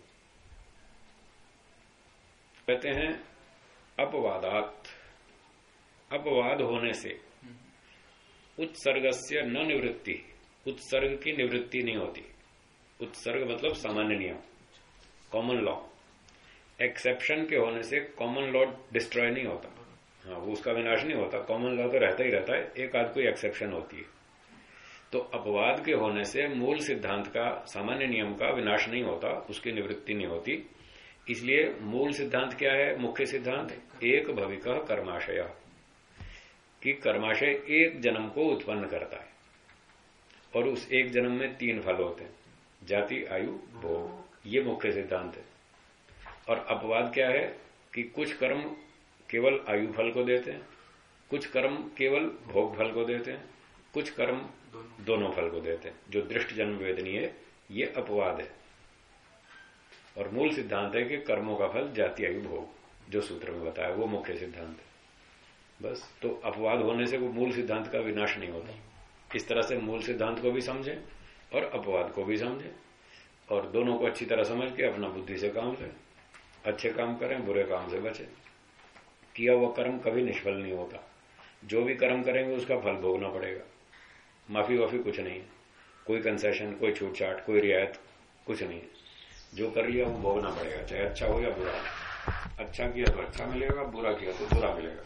कहते हैं, अपवादात। अपवाद होने से उत्सर्ग से न निवृत्ति। उत्सर्ग की निवृत्ति नहीं होती। उत्सर्ग मतलब सामान्य नियम। कॉमन लॉ एक्सेप्शन के होने से कॉमन लॉ डिस्ट्रॉय नहीं होता। हाँ वो उसका विनाश नहीं होता। कॉमन लॉ तो रहता ही रहता है। एक आध कोई एक्सेप्शन होती है। तो अपवाद के होने से मूल सिद्धांत का, सामान्य नियम का विनाश नहीं होता, उसकी निवृत्ति नहीं होती। इसलिए मूल सिद्धांत क्या है? मुख्य सिद्धांत, एक भविक कर्माशय, कि कर्माशय एक जन्म को उत्पन्न करता है। और उस एक जन्म में तीन फल होते हैं, जाति, आयु, भोग, ये मुख्य सिद्धांत है। और अपवाद क्या है? कि कुछ कर्म केवल आयु फल को देते हैं, कुछ कर्म केवल भोग फल को देते हैं, कुछ कर्म दोनों फल को देते हैं। जो दृष्ट जन्म वेदनी है, ये अपवाद है। और मूल सिद्धांत है कि कर्मों का फल जाति आयु भोग, जो सूत्र में बताया, वो मुख्य सिद्धांत है। बस तो अपवाद होने से वो मूल सिद्धांत का विनाश नहीं होता। इस तरह से मूल सिद्धांत को भी समझे और अपवाद को भी समझें। और दोनों को अच्छी तरह समझ के अपना बुद्धि से काम लें। अच्छे काम करें, बुरे काम से बचें। किया हुआ कर्म कभी निष्फल नहीं होता। जो भी कर्म करेंगे, उसका फल भोगना पड़ेगा। माफ़ी वाफी कुछ नहीं। कोई कंसेशन कोई छूट छाट कोई रियायत, कुछ नहीं। है जो कर लिया वो भोगना पड़ेगा, चाहे अच्छा हो या बुरा। अच्छा किया तो अच्छा मिलेगा, बुरा किया तो बुरा मिलेगा।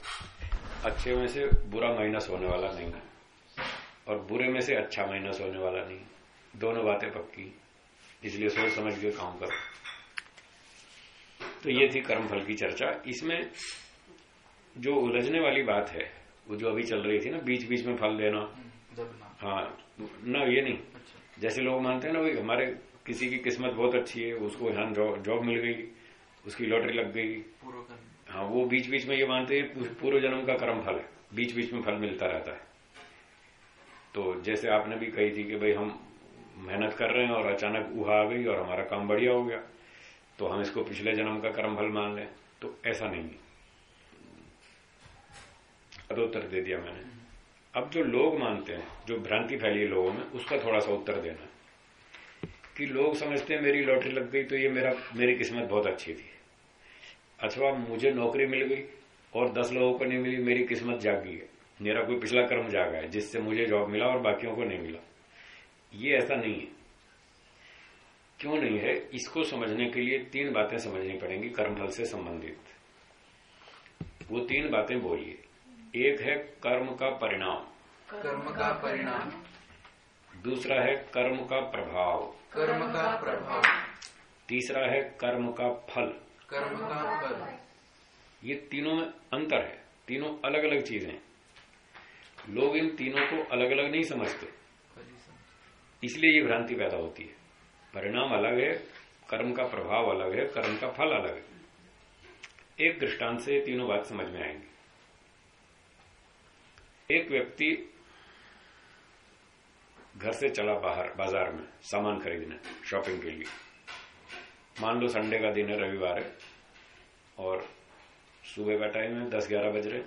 अच्छे में से बुरा माइनस होने वाला नहीं है। और बुरे में से अच्छा माइनस होने वाला नहीं। दोनों बातें पक्की। इसलिए सोच समझ के काम करो। तो ये थी कर्मफल की चर्चा। इसमें जो उलझने वाली बात है, वो जो अभी चल रही थी ना बीच बीच में फल देना। ना हाँ ना ये नहीं। अच्छा जैसे लोग मानते हैं ना भाई हमारे किसी की किस्मत बहुत अच्छी है उसको यहाँ जॉब मिल गई उसकी लॉटरी लग गई। हाँ वो बीच बीच में ये मानते हैं पूर्व जन्म का कर्म फल है। बीच बीच में फल मिलता रहता है। तो जैसे आपने भी कही थी कि भाई हम मेहनत कर रहे हैं और अचानक उहा आ गई और हमारा काम बढ़िया हो गया तो हम इसको पिछले जन्म का कर्म फल मान लें तो ऐसा नहीं है। उत्तर दे दिया मैंने। अब जो लोग मानते हैं, जो भ्रांति फैली है लोगों में, उसका थोड़ा सा उत्तर देना। कि लोग समझते हैं, मेरी लॉटरी लग गई तो ये मेरा, मेरी किस्मत बहुत अच्छी थी। अथवा मुझे नौकरी मिल गई और दस लोगों को नहीं मिली, मेरी किस्मत जाग है। मेरा कोई पिछला कर्म जागा है, जिससे मुझे जॉब मिला और बाकियों को नहीं मिला। ये ऐसा नहीं है। क्यों नहीं है? इसको समझने के लिए तीन बातें समझनी पड़ेंगी कर्मफल से संबंधित। वो तीन बातें बोलिए। एक है कर्म का परिणाम। कर्म का परिणाम। दूसरा है कर्म का प्रभाव। कर्म का प्रभाव। तीसरा है कर्म का फल। कर्म का फल। ये तीनों में अंतर है। तीनों अलग अलग चीज़ें। लोग इन तीनों को अलग अलग नहीं समझते। इसलिए ये भ्रांति पैदा होती है। परिणाम अलग है कर्म का प्रभाव अलग है कर्म का फल अलग है। एक दृष्टांत से तीनों बात समझ में आएँगी। एक व्यक्ति घर से चला बाहर, बाज़ार में, सामान खरीदने शॉपिंग के लिए। मान लो संडे का दिन है, रविवार है, और सुबह का टाइम है, दस ग्यारह बज रहे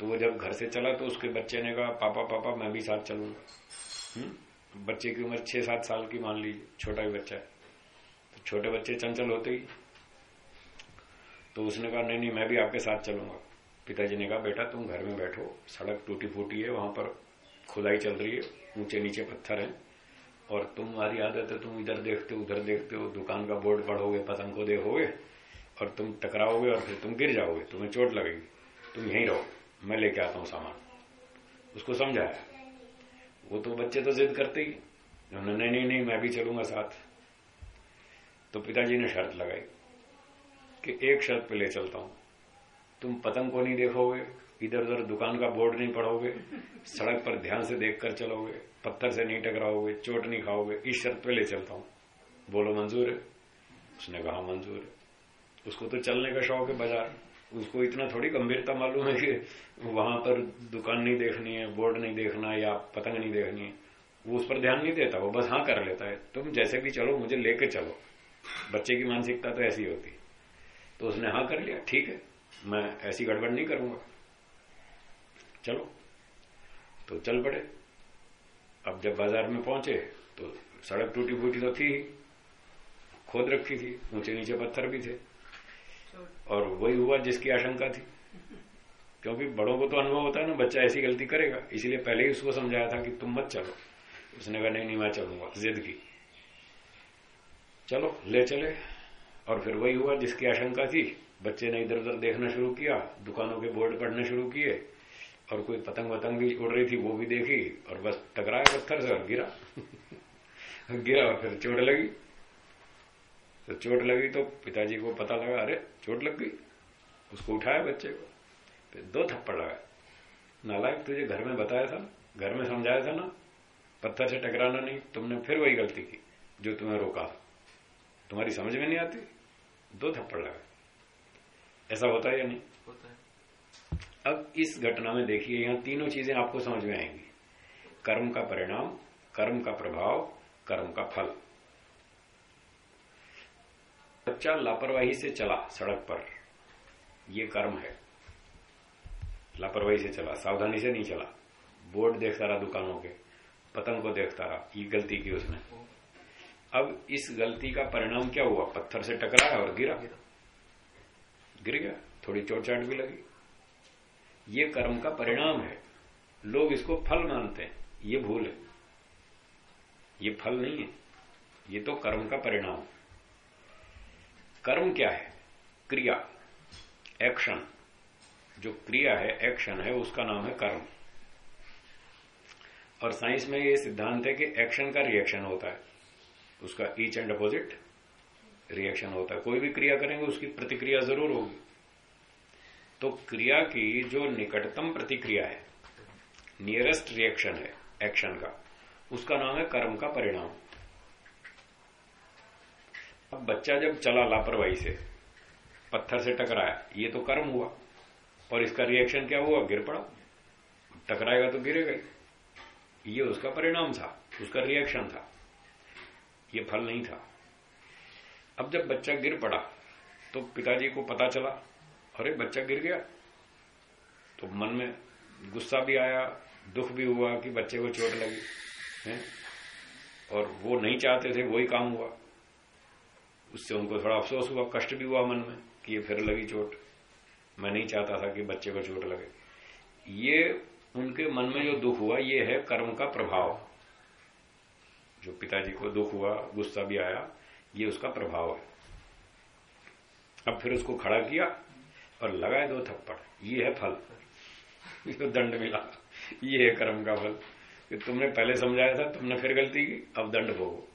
तो वो जब घर से चला तो उसके बच्चे ने कहा, पापा पापा, मैं भी साथ चलूँगा। हम्म? बच्चे की उम्र छह सात साल की, मान लीजिए, छोटा ही बच्चा है। तो छोटे बच्चे चंचल होते ही। तो उसने कहा, नहीं नहीं, मैं भी आपके साथ चलूँगा। पिताजी ने कहा, बेटा, तुम घर में बैठो। सड़क टूटी फूटी है, वहाँ पर खुदाई चल रही है। ऊँचे नीचे पत्थर है। और तुम्हारी आदत है, तुम इधर देखते हो, उधर देखते हो। दुकान का बोर्ड पढ़ोगे, पतंग को देखोगे, और तुम टकराओगे और फिर तुम गिर जाओगे। तुम्हें चोट लगेगी। तुम यहीं रहो। मैं लेके आता हूँ सामान। उसको समझाया। वो तो बच्चे तो जिद करते ही उन्होंने नहीं नहीं नहीं, मैं भी चलूँगा साथ। तो पिताजी ने शर्त लगाई कि एक शर्त पे ले चलता हूँ। तुम पतंग को नहीं देखोगे, इधर उधर दुकान का बोर्ड नहीं पढ़ोगे, सड़क पर ध्यान से देखकर चलोगे, पत्थर से नहीं टकराओगे, चोट नहीं खाओगे, इस शर्त पे ले चलता हूँ। बोलो, मंजूर है? उसने कहा, मंजूर है। उसको तो चलने का शौक है बाज़ार। उसको इतना थोड़ी गंभीरता मालूम है कि वहाँ पर दुकान नहीं देखनी है, बोर्ड नहीं देखना या पतंग नहीं देखनी है। वो उस पर ध्यान नहीं देता, वो बस हाँ कर लेता है। तुम जैसे भी चलो, मुझे लेके चलो। बच्चे की मानसिकता तो ऐसी होती। तो उसने हाँ कर लिया, ठीक है। मैं ऐसी गड़बड़ नहीं करूँगा। चलो तो चल पड़े। अब जब बाज़ार में पहुँचे तो सड़क टूटी फूटी तो थी खोद रखी थी ऊँचे नीचे पत्थर भी थे। और वही हुआ जिसकी आशंका थी। क्योंकि बड़ों को तो अनुभव होता है ना, बच्चा ऐसी गलती करेगा। इसलिए पहले ही उसको समझाया था कि तुम मत चलो। उसने कहा, नहीं नहीं, मैं चलूँगा, जिद की। चलो, ले चले। और फिर वही हुआ जिसकी आशंका थी बच्चे ने इधर उधर देखना शुरू किया, दुकानों के बोर्ड पढ़ने शुरू किए, और कोई पतंग वतंग भी उड़ रही थी, वो भी देखी, और बस टकराया पत्थर से और गिरा। गिरा और फिर चोट लगी। तो चोट लगी तो पिताजी को पता लगा, अरे, चोट लग गई। उसको उठाया बच्चे को। फिर दो थप्पड़ लगाए। नालायक, तुझे घर में बताया था घर में समझाया था ना? पत्थर से टकराना नहीं, तुमने फिर वही गलती की, जो तुम्हें रोका। तुम्हारी समझ में नहीं आती? दो थप्पड़ लगाए। ऐसा होता है या नहीं? होता है। अब इस घटना में देखिए यहाँ तीनों चीज़ें आपको समझ में आएँगी। कर्म का परिणाम कर्म का प्रभाव कर्म का फल। बच्चा लापरवाही से चला सड़क पर यह कर्म है। लापरवाही से चला सावधानी से नहीं चला। बोर्ड देखता रहा दुकानों के पतंग को देखता रहा ये गलती की उसने। अब इस गलती का परिणाम क्या हुआ? पत्थर से टकराया और गिरा। गिर। गया, थोड़ी चोट चाट भी लगी। ये कर्म का परिणाम है। लोग इसको फल मानते हैं। ये भूल है। ये फल नहीं है। ये तो कर्म का परिणाम कर्म क्या है? क्रिया। एक्शन। जो क्रिया है, एक्शन है, उसका नाम है कर्म। और साइंस में ये सिद्धांत है कि एक्शन का रिएक्शन होता है। उसका ईच एंड अपोजिट रिएक्शन होता है कोई भी क्रिया करेंगे उसकी प्रतिक्रिया ज़रूर होगी तो क्रिया की जो निकटतम प्रतिक्रिया है नियरेस्ट रिएक्शन है एक्शन का उसका नाम है कर्म का परिणाम अब बच्चा जब चला लापरवाही से पत्थर से टकराया ये तो कर्म हुआ और इसका रिएक्शन क्या हुआ गिर पड़ा टकराएगा तो गिरेगा ये उसका परिणाम था उसका रिएक्शन था ये फल नहीं था अब जब बच्चा गिर पड़ा तो पिताजी को पता चला, अरे, बच्चा गिर गया। तो मन में गुस्सा भी आया, दुख भी हुआ कि बच्चे को चोट लगी, है? और वो नहीं चाहते थे, वही काम हुआ। उससे उनको थोड़ा अफसोस हुआ, कष्ट भी हुआ मन में कि ये फिर लगी चोट। मैं नहीं चाहता था कि बच्चे को चोट लगे। ये उनके मन में जो दुख हुआ, ये है कर्म का प्रभाव। जो पिताजी को दुख हुआ, गुस्सा भी आया ये उसका प्रभाव है। अब फिर उसको खड़ा किया और लगाए दो थप्पड़। ये है फल। तो दंड मिला। ये है कर्म का फल। कि तुमने पहले समझाया था, तुमने फिर गलती की। अब दंड भोगो।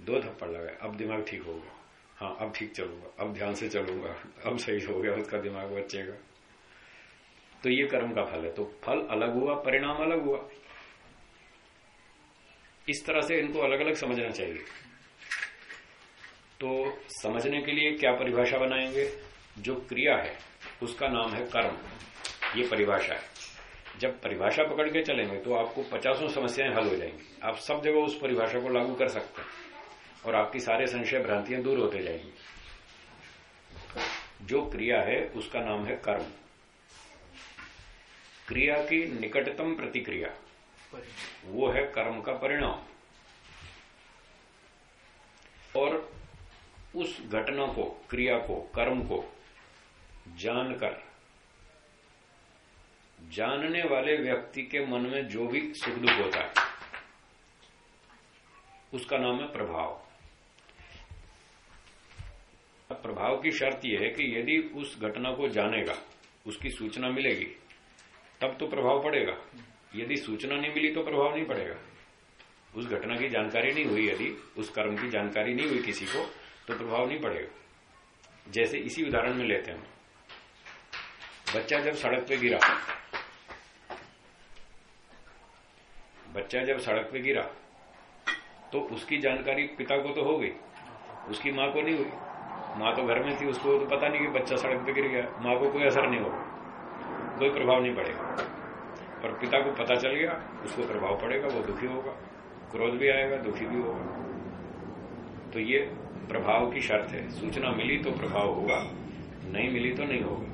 दो थप्पड़ लगाए। अब दिमाग ठीक हो गया। हाँ अब ठीक चलूँगा। अब ध्यान से चलूँगा। अब सही हो गया उसका दिमाग बच्चे का। तो ये कर्म का फल है। तो फल अलग हुआ, परिणाम अलग हुआ। इस तरह से इनको अलग अलग समझना चाहिए। तो समझने के लिए क्या परिभाषा बनाएँगे? जो क्रिया है, उसका नाम है कर्म। ये परिभाषा है। जब परिभाषा पकड़ के चलेंगे तो आपको पचासों समस्याएँ हल हो जाएँगी। आप सब जगह उस परिभाषा को लागू कर सकते हैं और आपकी सारे संशय भ्रांतियाँ दूर होते जाएँगी। जो क्रिया है, उसका नाम है कर्म। क्रिया की निकटतम प्रतिक्रिया, वो है कर्म का परिणाम। और उस घटना को, क्रिया को, कर्म को जानकर, जानने वाले व्यक्ति के मन में जो भी सुख दुख होता है, उसका नाम है प्रभाव। प्रभाव की शर्त यह है कि यदि उस घटना को जानेगा, उसकी सूचना मिलेगी, तब तो प्रभाव पड़ेगा। यदि सूचना नहीं मिली तो प्रभाव नहीं पड़ेगा। उस घटना की जानकारी नहीं हुई, यदि उस कर्म की जानकारी नहीं हुई किसी को तो प्रभाव नहीं पड़ेगा। जैसे इसी उदाहरण में लेते हैं। बच्चा जब सड़क पे गिरा, बच्चा जब सड़क पे गिरा तो उसकी जानकारी पिता को तो हो गई, उसकी माँ को नहीं हुई। माँ तो घर में थी, उसको तो पता नहीं कि बच्चा सड़क पे गिर गया, माँ को कोई असर नहीं होगा, कोई प्रभाव नहीं पड़ेगा। पर पिता को पता चल गया, उसको प्रभाव पड़ेगा, वो दुखी होगा, क्रोध भी आएगा, दुखी भी होगा। तो ये प्रभाव की शर्त है। सूचना मिली तो प्रभाव होगा, नहीं मिली तो नहीं होगा।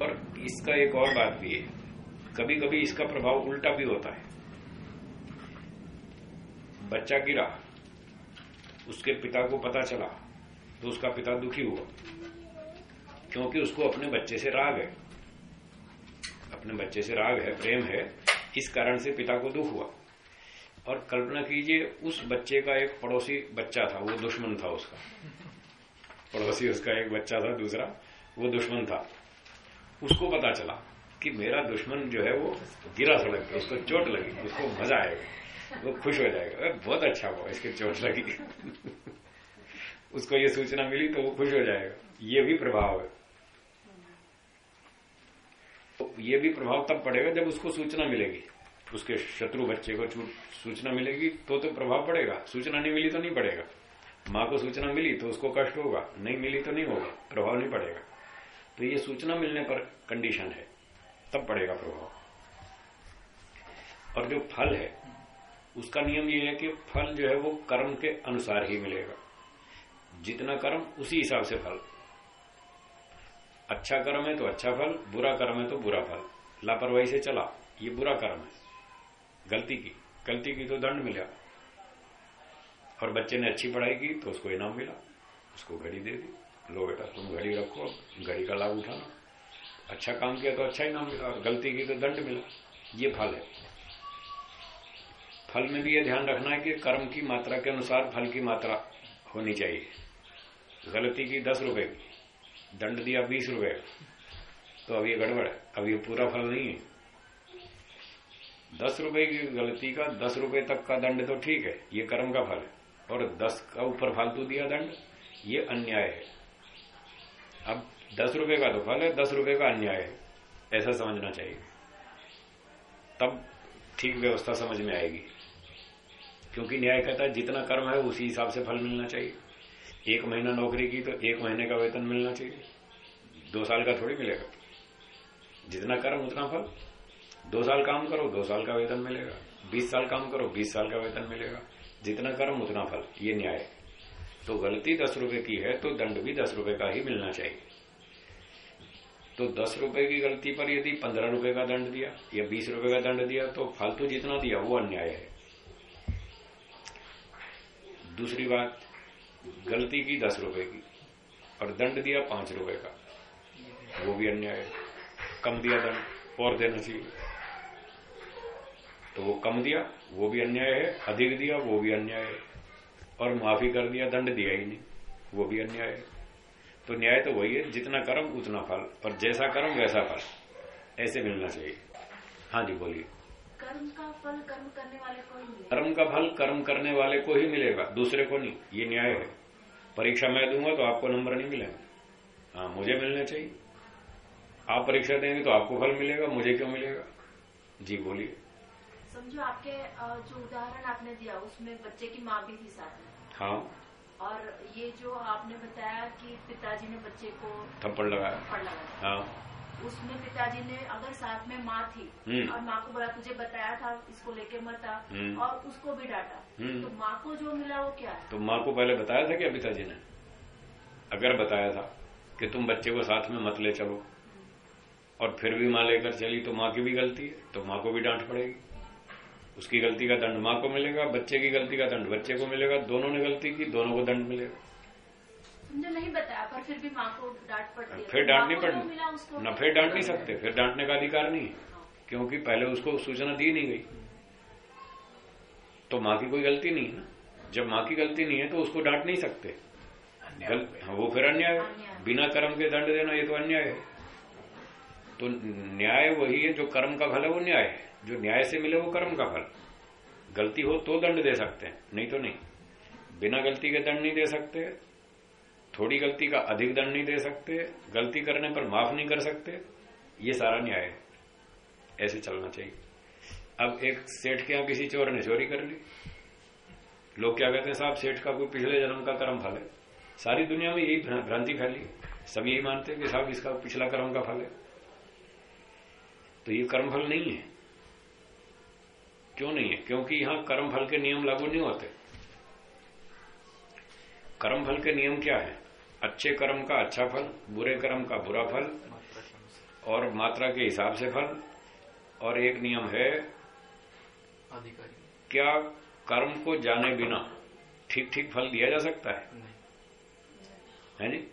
और इसका एक और बात भी है। कभी कभी इसका प्रभाव उल्टा भी होता है। बच्चा गिरा, उसके पिता को पता चला तो उसका पिता दुखी हुआ, क्योंकि उसको अपने बच्चे से राग है। अपने बच्चे से राग है, प्रेम है, इस कारण से पिता को दुख हुआ। और कल्पना कीजिए, उस बच्चे का एक पड़ोसी बच्चा था, वो दुश्मन था उसका। पड़ोसी उसका एक बच्चा था, दूसरा, वो दुश्मन था। उसको पता चला कि मेरा दुश्मन जो है, वो गिरा सड़क पे, उसको चोट लगी, उसको मज़ा आएगा, वो खुश हो जाएगा। अरे, बहुत अच्छा हुआ इसके चोट लगी। उसको ये सूचना मिली तो वो खुश हो जाएगा। ये भी प्रभाव है। तो ये भी प्रभाव तब पड़ेगा जब उसको सूचना मिलेगी। उसके शत्रु बच्चे को सूचना मिलेगी तो तो प्रभाव पड़ेगा। सूचना नहीं मिली तो नहीं पड़ेगा। माँ को सूचना मिली तो उसको कष्ट होगा। नहीं मिली तो नहीं होगा। प्रभाव नहीं पड़ेगा। तो ये सूचना मिलने पर कंडीशन है। तब पड़ेगा प्रभाव। और जो फल है, उसका नियम ये है कि फल जो है वो कर्म के अनुसार ही मिलेगा। जितना कर्म, उसी हिसाब से फल। अच्छा कर्म है तो अच्छा फल, बुरा कर्म है तो बुरा फल। लापरवाही से चला, ये बुरा कर्म है। गलती की। गलती की तो दंड मिला। और बच्चे ने अच्छी पढ़ाई की तो उसको इनाम मिला। उसको घड़ी दे दी। लो बेटा, तुम घड़ी रखो, घड़ी का लाभ उठाना अच्छा काम किया तो अच्छा इनाम मिला और गलती की तो दंड मिला। ये फल है। फल में भी ये ध्यान रखना है कि कर्म की मात्रा के अनुसार फल की मात्रा होनी चाहिए। गलती की दस रुपए दंड दिया बीस रुपए। तो अब ये गड़बड़ है। अब ये पूरा फल नहीं है। दस रुपए की गलती का, दस रुपए तक का दंड तो ठीक है, ये कर्म का फल है। और दस का ऊपर फालतू दिया दंड, ये अन्याय है। अब दस रुपए का तो फल है, दस रुपए का अन्याय है। ऐसा समझना चाहिए। तब ठीक व्यवस्था समझ में आएगी। क्योंकि न्याय कहता है जितना कर्म है, उसी हिसाब से फल मिलना चाहिए। एक महीना नौकरी की तो एक महीने का वेतन मिलना चाहिए। दो साल का थोड़ी मिलेगा। जितना कर्म, उतना फल। दो साल काम करो, दो साल का वेतन मिलेगा। बीस साल काम करो, बीस साल का वेतन मिलेगा। जितना कर्म, उतना फल, ये न्याय। तो गलती दस रुपए की है तो दंड भी दस रुपए का ही मिलना चाहिए। तो दस रुपए की गलती पर यदि पंद्रह रुपए का दंड दिया, या बीस रुपए का दंड दिया तो फालतू जितना दिया, वो अन्याय है। दूसरी बात, गलती की दस रुपए की, और दंड दिया पाँच रुपए का, वो भी अन्याय है। कम दिया दंड, और देना चाहिए। तो वो कम दिया वो भी अन्याय है अधिक दिया वो भी अन्याय है। और माफ़ी कर दिया दंड दिया ही नहीं वो भी अन्याय है। तो न्याय तो वही है जितना कर्म उतना फल। और जैसा कर्म वैसा फल। ऐसे मिलना चाहिए। हाँ जी बोलिए। कर्म का फल कर्म करने वाले को ही कर्म का फल कर्म करने वाले को ही मिलेगा दूसरे को नहीं। ये न्याय है। परीक्षा मैं दूँगा तो आपको नंबर नहीं मिलेगा। हाँ मुझे मिलने चाहिए। आप परीक्षा देंगे तो आपको फल मिलेगा मुझे क्यों मिलेगा? जी बोलिए। समझो आपके जो उदाहरण आपने दिया उसमें बच्चे की माँ भी थी साथ में। हाँ। और ये जो आपने बताया कि पिताजी ने बच्चे को थप्पड़ लगाया। पढ़ लगाया। हाँ। उसमें पिताजी ने अगर साथ में माँ थी हम्म। और माँ को बोला तुझे बताया था इसको लेके मत आ। हम्म। और उसको भी डांटा। हम्म। तो माँ को जो मिला वो क्या है? तो माँ को पहले बताया था क्या पिताजी ने? अगर बताया था कि तुम बच्चे को साथ में मत ले चलो और फिर भी माँ लेकर चली तो माँ की भी गलती है तो माँ को भी डांट पड़ेगी। उसकी गलती का दंड माँ को मिलेगा बच्चे की गलती का दंड बच्चे को मिलेगा दोनों ने गलती की दोनों को दंड मिलेगा। नहीं बताया पर फिर भी माँ को डांट पड़ती फिर नहीं को पड़नी। न फिर डांट नहीं सकते फिर डांटने का अधिकार नहीं है क्योंकि पहले उसको सूचना दी नहीं गई। तो माँ की कोई गलती नहीं है ना? जब माँ की गलती नहीं है तो उसको डांट नहीं सकते। गल, हाँ, वो फिर अन्याय अन्याय। बिना कर्म के दंड देना ये तो अन्याय है। तो न्याय वही है जो कर्म का फल है, वो न्याय है। जो न्याय से मिले, वो कर्म का फल। गलती हो तो दंड दे सकते हैं, नहीं तो नहीं। बिना गलती के दंड नहीं दे सकते, थोड़ी गलती का अधिक दंड नहीं दे सकते, गलती करने पर माफ़ नहीं कर सकते, ये सारा न्याय है। ऐसे चलना चाहिए। अब एक सेठ के यहाँ किसी चोर ने चोरी कर ली। लोग क्या कहते हैं, साहब, सेठ का कोई पिछले जन्म का कर्म फल है? सारी दुनिया में यही भ्रांति फैली सब यही मानते हैं कि साहब, इसका पिछला कर्म का फल है। तो ये कर्म फल नहीं है। क्यों नहीं है? क्योंकि यहाँ कर्म फल के नियम लागू नहीं होते। कर्म फल के नियम क्या है? अच्छे कर्म का अच्छा फल बुरे कर्म का बुरा फल और मात्रा के हिसाब से फल और एक नियम है अधिकारी। क्या कर्म को जाने बिना ठीक ठीक फल दिया जा सकता है? नहीं। है जी?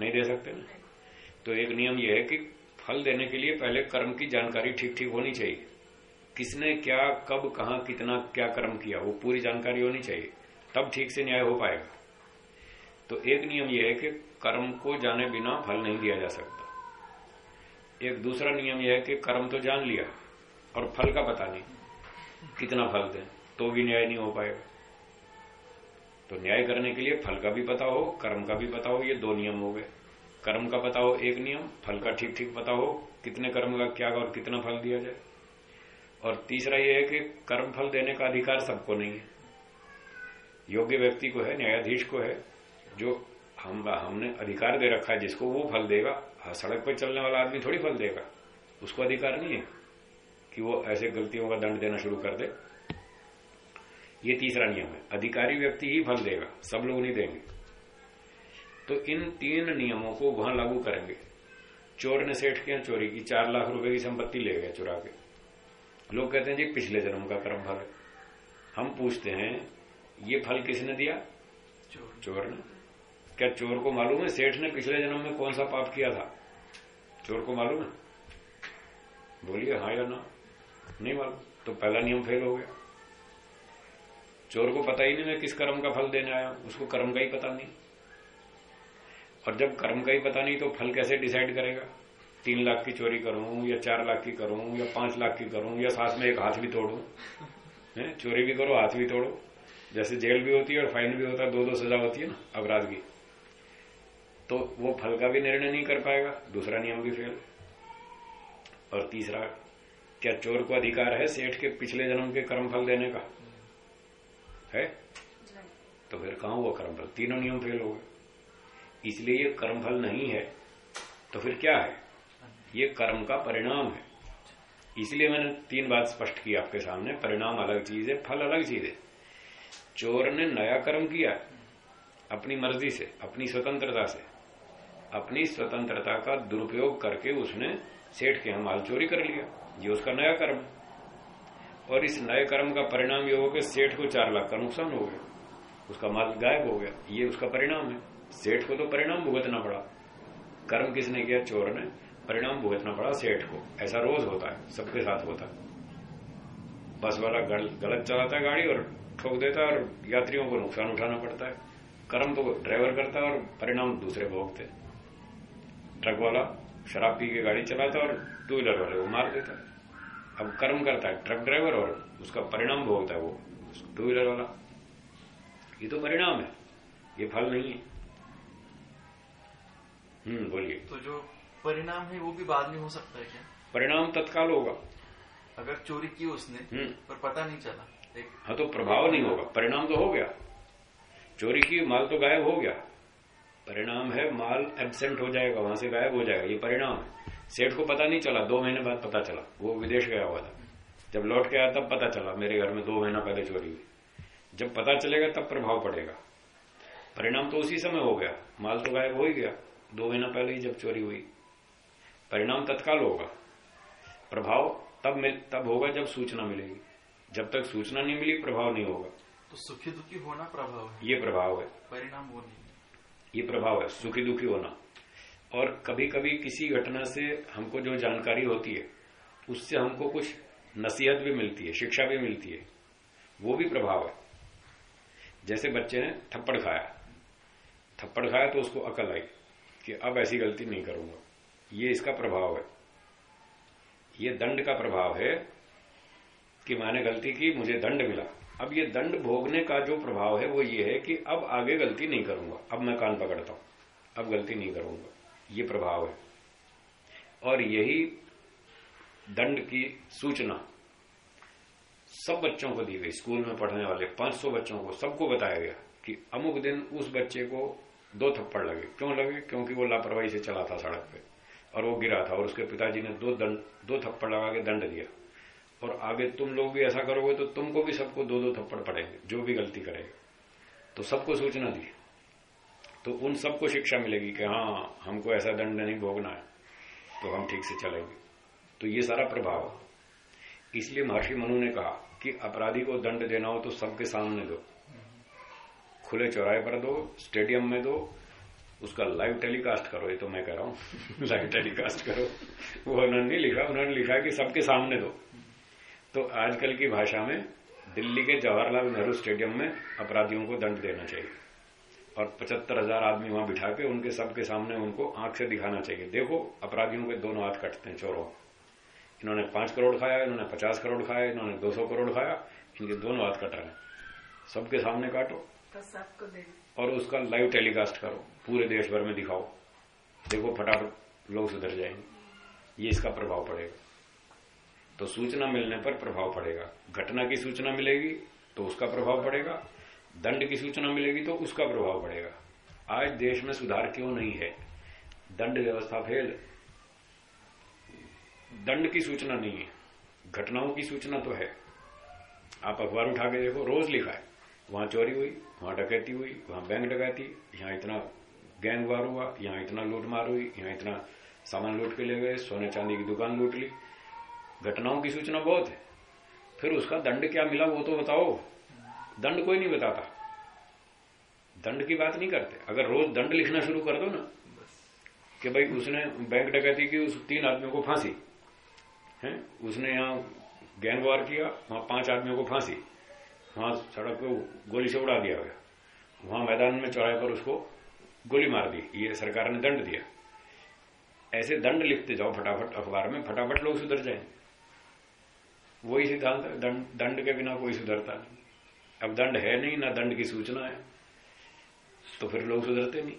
नहीं दे सकते ना? तो एक नियम यह है कि फल देने के लिए पहले कर्म की जानकारी ठीक ठीक होनी चाहिए। किसने क्या, कब, कहा, कितना, क्या कर्म किया, वो पूरी जानकारी होनी चाहिए। तब ठीक से न्याय हो पाएगा। तो एक नियम यह है कि कर्म को जाने बिना फल नहीं दिया जा सकता। एक दूसरा नियम यह है कि कर्म तो जान लिया और फल का पता नहीं कितना फल दें तो भी न्याय नहीं हो पाएगा। तो न्याय करने के लिए फल का भी पता हो, कर्म का भी पता हो, ये दो नियम हो गए। कर्म का पता हो एक नियम फल का ठीक ठीक पता हो कितने कर्म का क्या और कितना फल दिया जाए। और तीसरा यह है कि कर्म फल देने का अधिकार सबको नहीं है। योग्य व्यक्ति को है न्यायाधीश को है जो हम हमने अधिकार दे रखा है जिसको वो फल देगा हाँ, सड़क पर चलने वाला आदमी थोड़ी फल देगा। उसको अधिकार नहीं है कि वो ऐसे गलतियों का दंड देना शुरू कर दे। ये तीसरा नियम है। अधिकारी व्यक्ति ही फल देगा सब लोग नहीं देंगे। तो इन तीन नियमों को वहाँ लागू करेंगे। चोर ने सेठ के यहाँ चोरी की चार लाख रुपए की संपत्ति ले गए चुरा के। लोग कहते हैं जी पिछले जन्म का कर्म फल है। हम पूछते हैं ये फल किसने दिया? चोर चोर ने। क्या चोर को मालूम है सेठ ने पिछले जन्म में कौन सा पाप किया था? चोर को मालूम है? बोलिए हाँ या ना? नहीं मालूम। तो पहला नियम फेल हो गया। चोर को पता ही नहीं मैं किस कर्म का फल देने आया उसको कर्म का ही पता नहीं। और जब कर्म का ही पता नहीं तो फल कैसे डिसाइड करेगा? तीन लाख की चोरी करूँ या चार लाख की करूँ या पाँच लाख की करूँ या साथ में एक हाथ भी तोड़ू? हैं? चोरी भी करो हाथ भी तोड़ो। जैसे जेल भी होती है और फाइन भी होता है दो दो सजा होती है ना अपराध की। तो वो फल का भी निर्णय नहीं कर पाएगा दूसरा नियम भी फेल और तीसरा क्या चोर को अधिकार है सेठ के पिछले जन्म के कर्म फल देने का? है? तो फिर कहा हुआ कर्मफल तीनों नियम फेल हो गए। इसलिए ये कर्मफल नहीं है तो फिर क्या है? ये कर्म का परिणाम है। इसलिए मैंने तीन बात स्पष्ट की आपके सामने, परिणाम अलग चीज़ है, फल अलग चीज़ है। चोर ने नया कर्म किया, अपनी मर्ज़ी से, अपनी स्वतंत्रता से। अपनी स्वतंत्रता का दुरुपयोग करके उसने सेठ के यहाँ माल चोरी कर लिया। ये उसका नया कर्म है। और इस नए कर्म का परिणाम ये हो कि सेठ को चार लाख का नुकसान हो गया। उसका माल गायब हो गया। ये उसका परिणाम है। सेठ को तो परिणाम भुगतना पड़ा। कर्म किसने किया? चोर ने परिणाम भुगतना पड़ा सेठ को। ऐसा रोज होता है सबके साथ होता है। बस वाला गल, गलत चलाता है गाड़ी और ठोक देता है और यात्रियों को नुकसान उठाना पड़ता है। कर्म तो ड्राइवर करता है और परिणाम दूसरे भोगते। ट्रक वाला शराब पी के गाड़ी चलाता और टू व्हीलर वाले वो मार देता है। अब कर्म करता है ट्रक ड्राइवर और उसका परिणाम भोगता है वो टू व्हीलर वाला। ये तो परिणाम है ये फल नहीं है। हम्म बोलिए। तो जो परिणाम है वो भी बाद में हो सकता है क्या? परिणाम तत्काल होगा। अगर चोरी की उसने हम्म। पर पता नहीं चला हाँ तो प्रभाव नहीं होगा। परिणाम तो हो गया। चोरी की माल तो गायब हो गया। परिणाम है माल एबसेंट हो जाएगा वहाँ से गायब हो जाएगा। ये परिणाम है। सेठ को पता नहीं चला दो महीने बाद पता चला। वो विदेश गया हुआ था। जब लौट के आया तब पता चला मेरे घर में दो महीना पहले चोरी हुई। जब पता चलेगा तब प्रभाव पड़ेगा। परिणाम तो उसी समय हो गया। माल तो गायब हो ही गया। दो महीना पहले ही जब चोरी हुई। परिणाम तत्काल होगा। प्रभाव तब मिल तब होगा जब सूचना मिलेगी। जब तक सूचना नहीं मिली प्रभाव नहीं होगा। तो सुखी दुखी होना प्रभाव है? ये प्रभाव है। परिणाम वो नहीं ये प्रभाव है सुखी दुखी होना। और कभी कभी किसी घटना से हमको जो जानकारी होती है उससे हमको कुछ नसीहत भी मिलती है शिक्षा भी मिलती है। वो भी प्रभाव है। जैसे बच्चे ने थप्पड़ खाया। थप्पड़ खाया तो उसको अकल आई। कि अब ऐसी गलती नहीं करूँगा। ये इसका प्रभाव है। ये दंड का प्रभाव है कि मैंने गलती की, मुझे दंड मिला। अब ये दंड भोगने का जो प्रभाव है, वो ये है कि अब आगे गलती नहीं करूँगा। अब मैं कान पकड़ता हूँ। अब गलती नहीं करूँगा। ये प्रभाव है। और यही दंड की सूचना सब बच्चों को दी गई। स्कूल में पढ़ने वाले 500 बच्चों को सबको बताया गया कि अमुक दिन उस बच्चे को दो थप्पड़ लगे। क्यों लगे? क्योंकि वो लापरवाही से चला था सड़क पे और वो गिरा था और उसके पिताजी ने दो दंड, दो थप्पड़ लगा के दंड दिया। और आगे तुम लोग भी ऐसा करोगे तो तुमको भी सबको दो दो थप्पड़ पड़ेंगे, जो भी गलती करेगा। तो सबको सूचना दी। तो उन सबको शिक्षा मिलेगी कि हाँ हमको ऐसा दंड नहीं भोगना है तो हम ठीक से चलेंगे। तो ये सारा प्रभाव। इसलिए महर्षि मनु ने कहा कि अपराधी को दंड देना हो तो सबके सामने दो। खुले चौराहे पर दो, स्टेडियम में दो, उसका लाइव टेलीकास्ट करो, ये तो मैं कह रहा हूँ। लाइव टेलीकास्ट करो। वो उन्होंने नहीं लिखा, उन्होंने लिखा कि सबके सामने दो। तो आजकल की भाषा में दिल्ली के जवाहरलाल नेहरू स्टेडियम में अपराधियों को दंड देना चाहिए। और पचहत्तर हज़ार आदमी वहाँ बिठा के उनके सबके सामने उनको आँख से दिखाना चाहिए। देखो, अपराधियों के दोनों हाथ कटते हैं चोरों। इन्होंने पाँच करोड़ खाया, इन्होंने पचास करोड़ खाया, इन्होंने दो सौ करोड़ खाया, इनके दोनों हाथ कट रहे सबके सामने काटो। और उसका लाइव टेलीकास्ट करो। पूरे देश भर में दिखाओ। देखो, फटाफट लोग सुधर जाएँगे। ये इसका प्रभाव पड़ेगा। तो सूचना मिलने पर प्रभाव पड़ेगा। घटना की सूचना मिलेगी तो उसका प्रभाव पड़ेगा। दंड की सूचना मिलेगी तो उसका प्रभाव पड़ेगा। आज देश में सुधार क्यों नहीं है? दंड व्यवस्था फेल दंड की सूचना नहीं है। घटनाओं की सूचना तो है। आप अखबार उठा के देखो, रोज लिखा है। वहाँ चोरी हुई, वहाँ डकैती हुई, वहाँ बैंक डकैती, यहाँ इतना गैंग वार हुआ, यहाँ इतना लूट मार हुई, यहाँ इतना सामान लूट के ले गए, सोने चांदी की दुकान लूट ली। घटनाओं की सूचना बहुत है। फिर उसका दंड क्या मिला वो तो बताओ। दंड कोई नहीं बताता। दंड की बात नहीं करते। अगर रोज दंड लिखना शुरू कर दो ना, कि भाई उसने बैंक डकैती की, उस तीन आदमियों को फांसी, है? उसने यहाँ गैंग वार किया, वहाँ पाँच आदमियों को फांसी। वहाँ सड़क को गोली से उड़ा दिया गया। वहाँ मैदान में चौराहे पर उसको गोली मार दी। ये सरकार ने दंड दिया। ऐसे दंड लिखते जाओ फटाफट, अखबार में, फटाफट लोग सुधर जाए। वही सिद्धांत है दंड के बिना कोई सुधरता नहीं। अब दंड है नहीं, ना दंड की सूचना है तो फिर लोग सुधरते नहीं।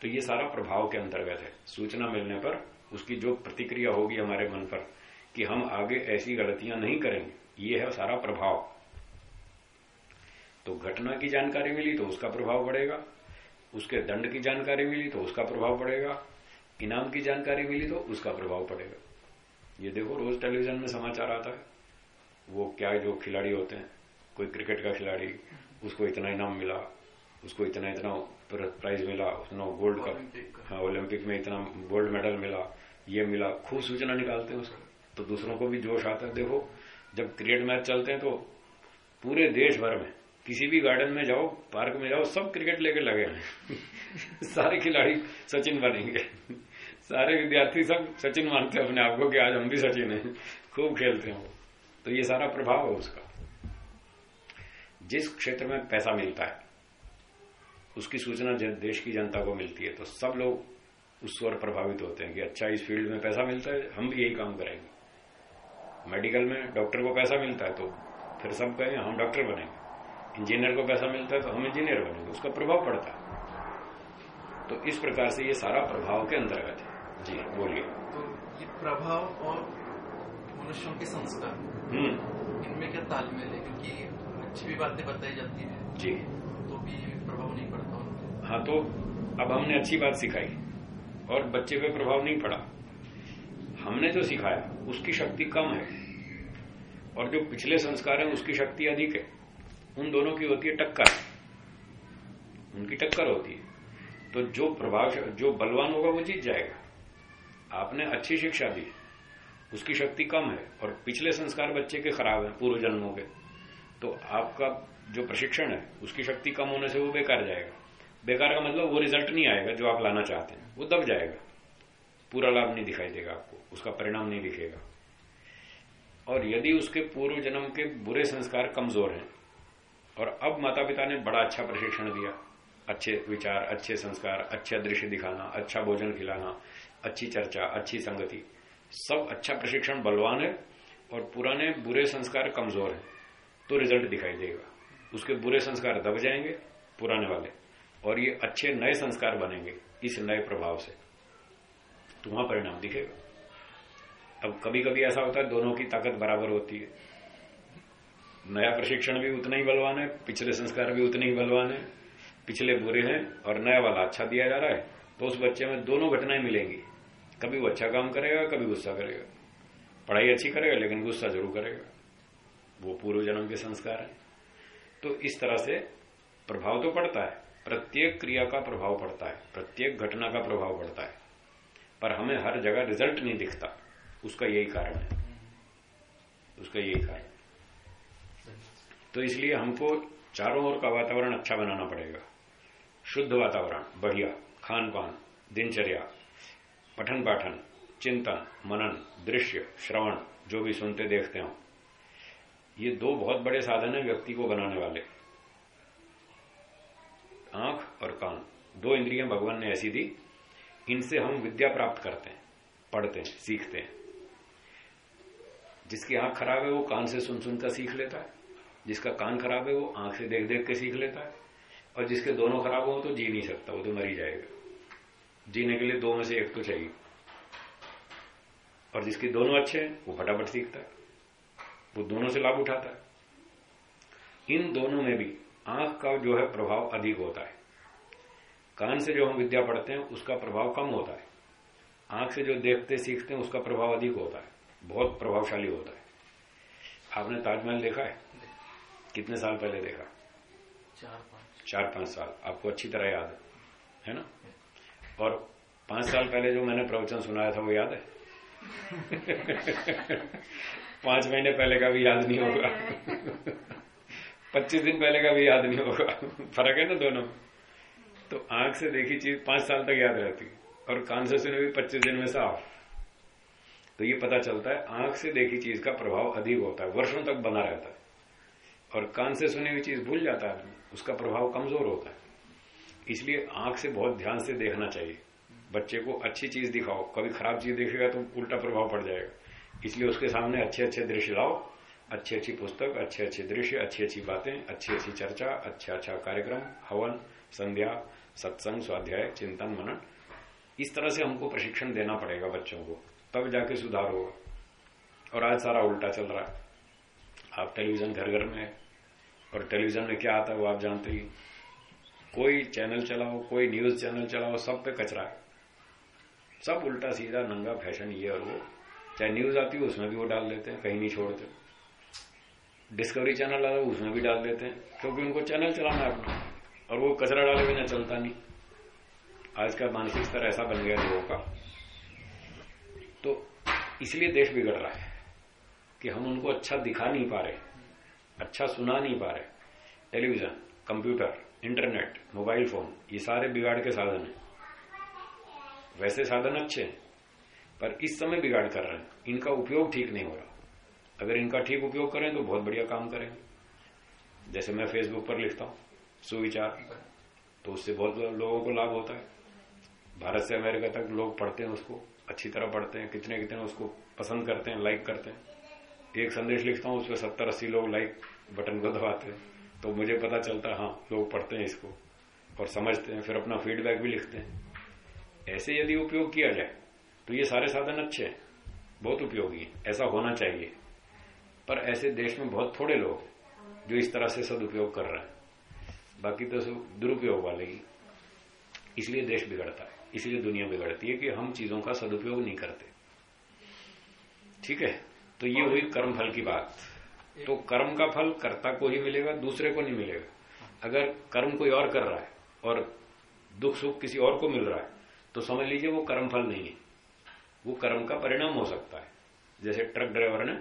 तो ये सारा प्रभाव के अंतर्गत है। सूचना मिलने पर उसकी जो प्रतिक्रिया होगी हमारे मन पर कि हम आगे ऐसी गलतियाँ नहीं करेंगे, ये है सारा प्रभाव। तो घटना की जानकारी मिली तो उसका प्रभाव पड़ेगा। उसके दंड की जानकारी मिली तो उसका प्रभाव पड़ेगा। इनाम की जानकारी मिली तो उसका प्रभाव पड़ेगा। ये देखो रोज टेलीविज़न में समाचार आता है। वो क्या जो खिलाड़ी होते हैं। कोई क्रिकेट का खिलाड़ी उसको इतना इनाम मिला उसको इतना इतना प्राइज मिला उतना गोल्ड का हाँ ओलंपिक में इतना गोल्ड मेडल मिला ये मिला खूब सूचना निकालते हैं उसको। तो दूसरों को भी जोश आता है। देखो जब क्रिकेट मैच चलते हैं तो पूरे देश भर में किसी भी गार्डन में जाओ, पार्क में जाओ, सब क्रिकेट लेके लगे हैं। सारे खिलाड़ी सचिन बनेंगे। सारे विद्यार्थी सब सचिन मानते हैं अपने आप को कि आज हम भी सचिन हैं। खूब खेलते हैं तो ये सारा प्रभाव है उसका। जिस क्षेत्र में पैसा मिलता है, उसकी सूचना देश की जनता को मिलती है तो सब लोग उस ओर प्रभावित होते हैं कि अच्छा इस फ़ील्ड में पैसा मिलता है, हम भी यही काम करेंगे। मेडिकल में डॉक्टर को पैसा मिलता है तो फिर सब कहेंगे, हम डॉक्टर बनेंगे। इंजीनियर को पैसा मिलता है तो हम इंजीनियर बनेंगे उसका प्रभाव पड़ता है। तो इस प्रकार से ये सारा प्रभाव के अंतर्गत है। जी बोलिए। तो ये प्रभाव और मनुष्यों के संस्कार हम्म। इनमें क्या तालमेल है? क्योंकि अच्छी भी बातें बताई जाती है जी। तो भी प्रभाव नहीं पड़ता। हाँ तो अब हमने अच्छी बात सिखाई और बच्चे पे प्रभाव नहीं पड़ा। हमने जो सिखाया उसकी शक्ति कम है और जो पिछले संस्कार है उसकी शक्ति अधिक है। उन दोनों की होती है टक्कर। उनकी टक्कर होती है। तो जो प्रभाव, जो बलवान होगा वो जीत जाएगा। आपने अच्छी शिक्षा दी। उसकी शक्ति कम है और पिछले संस्कार बच्चे के खराब है, पूर्व जन्मों के। तो आपका जो प्रशिक्षण है, उसकी शक्ति कम होने से वो बेकार जाएगा। बेकार का मतलब वो रिज़ल्ट नहीं आएगा जो आप लाना चाहते हैं। वो दब जाएगा। पूरा लाभ नहीं दिखाई देगा आपको। उसका परिणाम नहीं दिखेगा। और यदि उसके पूर्व जन्म के बुरे संस्कार कमज़ोर हैं और अब माता पिता ने बड़ा अच्छा प्रशिक्षण दिया। अच्छे विचार, अच्छे संस्कार अच्छा दृश्य दिखाना अच्छा भोजन खिलाना, अच्छी चर्चा, अच्छी संगति। सब अच्छा प्रशिक्षण बलवान है और पुराने बुरे संस्कार कमज़ोर है। तो रिज़ल्ट दिखाई देगा। उसके बुरे संस्कार दब जाएँगे, पुराने वाले। और ये अच्छे नए संस्कार बनेंगे इस नए प्रभाव से। तो वहाँ परिणाम दिखेगा। अब कभी कभी ऐसा होता है, दोनों की ताकत बराबर होती है। नया प्रशिक्षण भी उतना ही बलवान है, पिछले संस्कार भी उतने ही बलवान है, पिछले बुरे हैं और नया वाला अच्छा दिया जा रहा है तो उस बच्चे में दोनों घटनाएँ मिलेंगी। कभी वो अच्छा काम करेगा, कभी गुस्सा करेगा। पढ़ाई अच्छी करेगा, लेकिन गुस्सा ज़रूर करेगा। वो पूर्व जन्म के संस्कार है। तो इस तरह से प्रभाव तो पड़ता है। प्रत्येक क्रिया का प्रभाव पड़ता है, प्रत्येक घटना का प्रभाव पड़ता है। पर हमें हर जगह रिज़ल्ट नहीं दिखता। उसका यही कारण है। उसका यही कारण तो इसलिए हमको चारों ओर का वातावरण अच्छा बनाना पड़ेगा। शुद्ध वातावरण, बढ़िया खान पान दिनचर्या पठन पाठन चिंतन, मनन, दृश्य, श्रवण, जो भी सुनते देखते हो। ये दो बहुत बड़े साधन है व्यक्ति को बनाने वाले। आँख और कान, दो इंद्रियाँ भगवान ने ऐसी दी, इनसे हम विद्या प्राप्त करते हैं, पढ़ते हैं, सीखते हैं। जिसकी आँख खराब है, वो कान से सुन सुनकर सीख लेता है। जिसका कान खराब है, वो आँख से देख देख के सीख लेता है। और जिसके दोनों खराब हो तो जी नहीं सकता, वो तो मर ही जाएगा। जीने के लिए दो में से एक तो चाहिए। और जिसके दोनों अच्छे हैं, वो फटाफट सीखता है। वो दोनों से लाभ उठाता है। इन दोनों में भी आँख का जो है प्रभाव अधिक होता है। कान से जो हम विद्या पढ़ते हैं, उसका प्रभाव कम होता है। आँख से जो देखते, सीखते हैं, उसका प्रभाव अधिक होता है। बहुत प्रभावशाली होता है। आपने ताजमहल देखा है? कितने साल पहले देखा? चार पाँच चार पाँच साल। आपको अच्छी तरह याद है है ना? और पाँच साल पहले जो मैंने प्रवचन सुनाया था वो याद है? पाँच महीने पहले का भी याद नहीं होगा। पच्चीस दिन पहले का भी याद नहीं होगा। फ़र्क है ना दोनों तो आँख से देखी चीज़ पाँच साल तक याद रहती और कान से सुनी हुई पच्चीस दिन में साफ़। तो ये पता चलता है आँख से देखी चीज़ का प्रभाव अधिक होता है वर्षों तक बना रहता है। और कान से सुनी हुई चीज़ भूल जाता है आदमी, उसका प्रभाव कमज़ोर होता है। इसलिए आँख से बहुत ध्यान से देखना चाहिए। बच्चे को अच्छी चीज़ दिखाओ, कभी खराब चीज़ देखेगा तो उल्टा प्रभाव पड़ जाएगा। इसलिए उसके सामने अच्छे अच्छे दृश्य लाओ अच्छी अच्छी पुस्तक अच्छे अच्छे दृश्य अच्छी अच्छी बातें अच्छी अच्छी चर्चा अच्छा अच्छा कार्यक्रम, हवन, संध्या, सत्संग, स्वाध्याय, चिंतन, मनन। इस तरह से हमको प्रशिक्षण देना पड़ेगा बच्चों को। तब जाके सुधार होगा। और आज सारा उल्टा चल रहा है। आप टेलीविज़न घर घर में और टेलीविज़न में क्या आता है वो आप जानते ही कोई चैनल चलाओ, कोई न्यूज़ चैनल चलाओ, सब पे कचरा है। सब उल्टा सीधा नंगा फ़ैशन ये और वो। चाहे न्यूज़ आती है, उसमें भी वो डाल देते हैं, कहीं नहीं छोड़ते। डिस्कवरी चैनल आता है, उसमें भी डाल देते हैं, क्योंकि उनको चैनल चलाना है अपना। और वो कचरा डाले बिना चलता नहीं। आज का मानसिक स्तर ऐसा बन गया लोगों का। तो इसलिए देश बिगड़ रहा है कि हम उनको अच्छा दिखा नहीं पा रहे। अच्छा सुना नहीं पा रहे। Television, computer, internet, mobile phone, ये सारे बिगाड़ के साधन हैं। वैसे साधन अच्छे हैं, पर इस समय बिगाड़ कर रहे हैं। इनका उपयोग ठीक नहीं हो रहा। अगर इनका ठीक उपयोग करें तो बहुत बढ़िया काम करेंगे। जैसे मैं फेसबुक पर लिखता हूँ, सुविचार तो उससे बहुत लोगों को लाभ होता है। भारत से अमेरिका तक लोग पढ़ते हैं उसको, अच्छी तरह पढ़ते हैं कितने कितने उसको पसंद करते हैं लाइक करते हैं। एक संदेश लिखता हूँ उसमें सत्तर अस्सी लोग लाइक बटन को दबाते हैं। तो मुझे पता चलता है लोग पढ़ते हैं इसको और समझते हैं, फिर अपना फीडबैक भी लिखते हैं। ऐसे यदि उपयोग किया जाए तो ये सारे साधन अच्छे हैं, बहुत उपयोगी है, ऐसा होना चाहिए। पर ऐसे देश में बहुत थोड़े लोग जो इस तरह से सदुपयोग कर रहे हैं। बाकी तो दुरुपयोग वाले ही। इसलिए देश बिगड़ता है, इसलिए दुनिया बिगड़ती है कि हम चीज़ों का सदुपयोग नहीं करते। ठीक है? तो ये हुई कर्मफल की बात। तो कर्म का फल कर्ता को ही मिलेगा, दूसरे को नहीं मिलेगा। अगर कर्म कोई और कर रहा है और दुख सुख किसी और को मिल रहा है तो समझ लीजिए वो कर्म फल नहीं है। वो कर्म का परिणाम हो सकता है। जैसे ट्रक ड्राइवर ने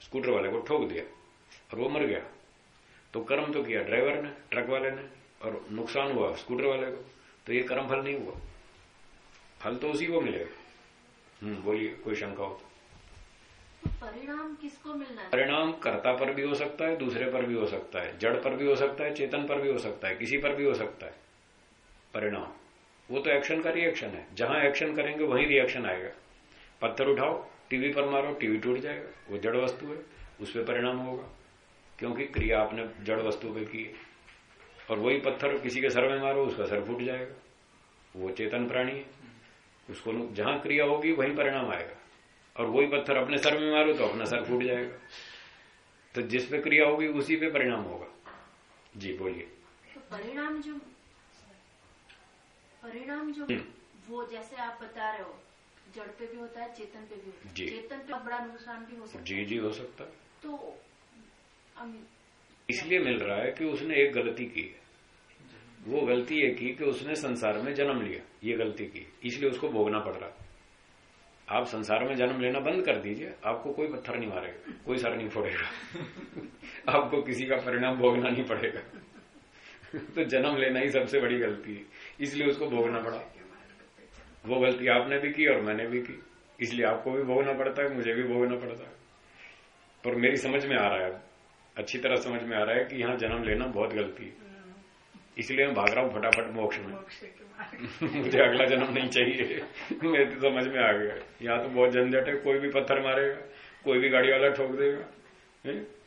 स्कूटर वाले को ठोक दिया और वो मर गया। तो कर्म तो किया ड्राइवर ने, ट्रक वाले ने और नुकसान हुआ स्कूटर वाले को। तो ये कर्म फल नहीं हुआ। फल तो उसी को मिलेगा। हम्म बोलिए, कोई शंका हो तो। परिणाम किसको मिलना परिणाम कर्ता पर भी हो सकता है, दूसरे पर भी हो सकता है। जड़ पर भी हो सकता है, चेतन पर भी हो सकता है, किसी पर भी हो सकता है। परिणाम। वो तो एक्शन का रिएक्शन है। जहाँ एक्शन करेंगे, वहीं रिएक्शन आएगा। पत्थर उठाओ टीवी पर मारो टीवी टूट जाएगा। वो जड़ वस्तु है, उस पर परिणाम होगा। क्योंकि क्रिया आपने जड़ वस्तु पर की है। और वही पत्थर किसी के सर में मारो, उसका सर फूट जाएगा। वो चेतन प्राणी है। उसको जहाँ क्रिया होगी, वही परिणाम आएगा। और वही पत्थर अपने सर में मारो तो अपना सर फूट जाएगा। तो जिस पे क्रिया होगी उसी पे परिणाम होगा। जी बोलिए। तो परिणाम जो परिणाम जो हम्म। वो जैसे आप बता रहे हो जड़ पे भी होता है चेतन पे भी होता है। जी। चेतन पे बड़ा नुकसान भी हो सकता जी है। जी हो सकता है। तो इसलिए मिल रहा है कि उसने एक गलती की है। वो गलती ये की कि उसने संसार में जन्म लिया। ये गलती की। इसलिए उसको भोगना पड़ रहा आप संसार में जन्म लेना बंद कर दीजिए। आपको कोई पत्थर नहीं मारेगा, कोई सर नहीं फोड़ेगा। आपको किसी का परिणाम भोगना नहीं पड़ेगा। तो जन्म लेना ही सबसे बड़ी गलती है। इसलिए उसको भोगना पड़ा। वो गलती आपने भी की और मैंने भी की। इसलिए आपको भी भोगना पड़ता है, मुझे भी भोगना पड़ता है। पर मेरी समझ में आ रहा है, अच्छी तरह समझ में आ रहा है कि यहाँ जन्म लेना बहुत गलती है। इसलिए मैं भाग रहा हूँ फटाफट मोक्ष में। मुझे अगला जन्म नहीं चाहिए। मेरे तो समझ में आ गया। यहाँ तो बहुत झंझट है कोई भी पत्थर मारेगा कोई भी गाड़ी वाला ठोक देगा?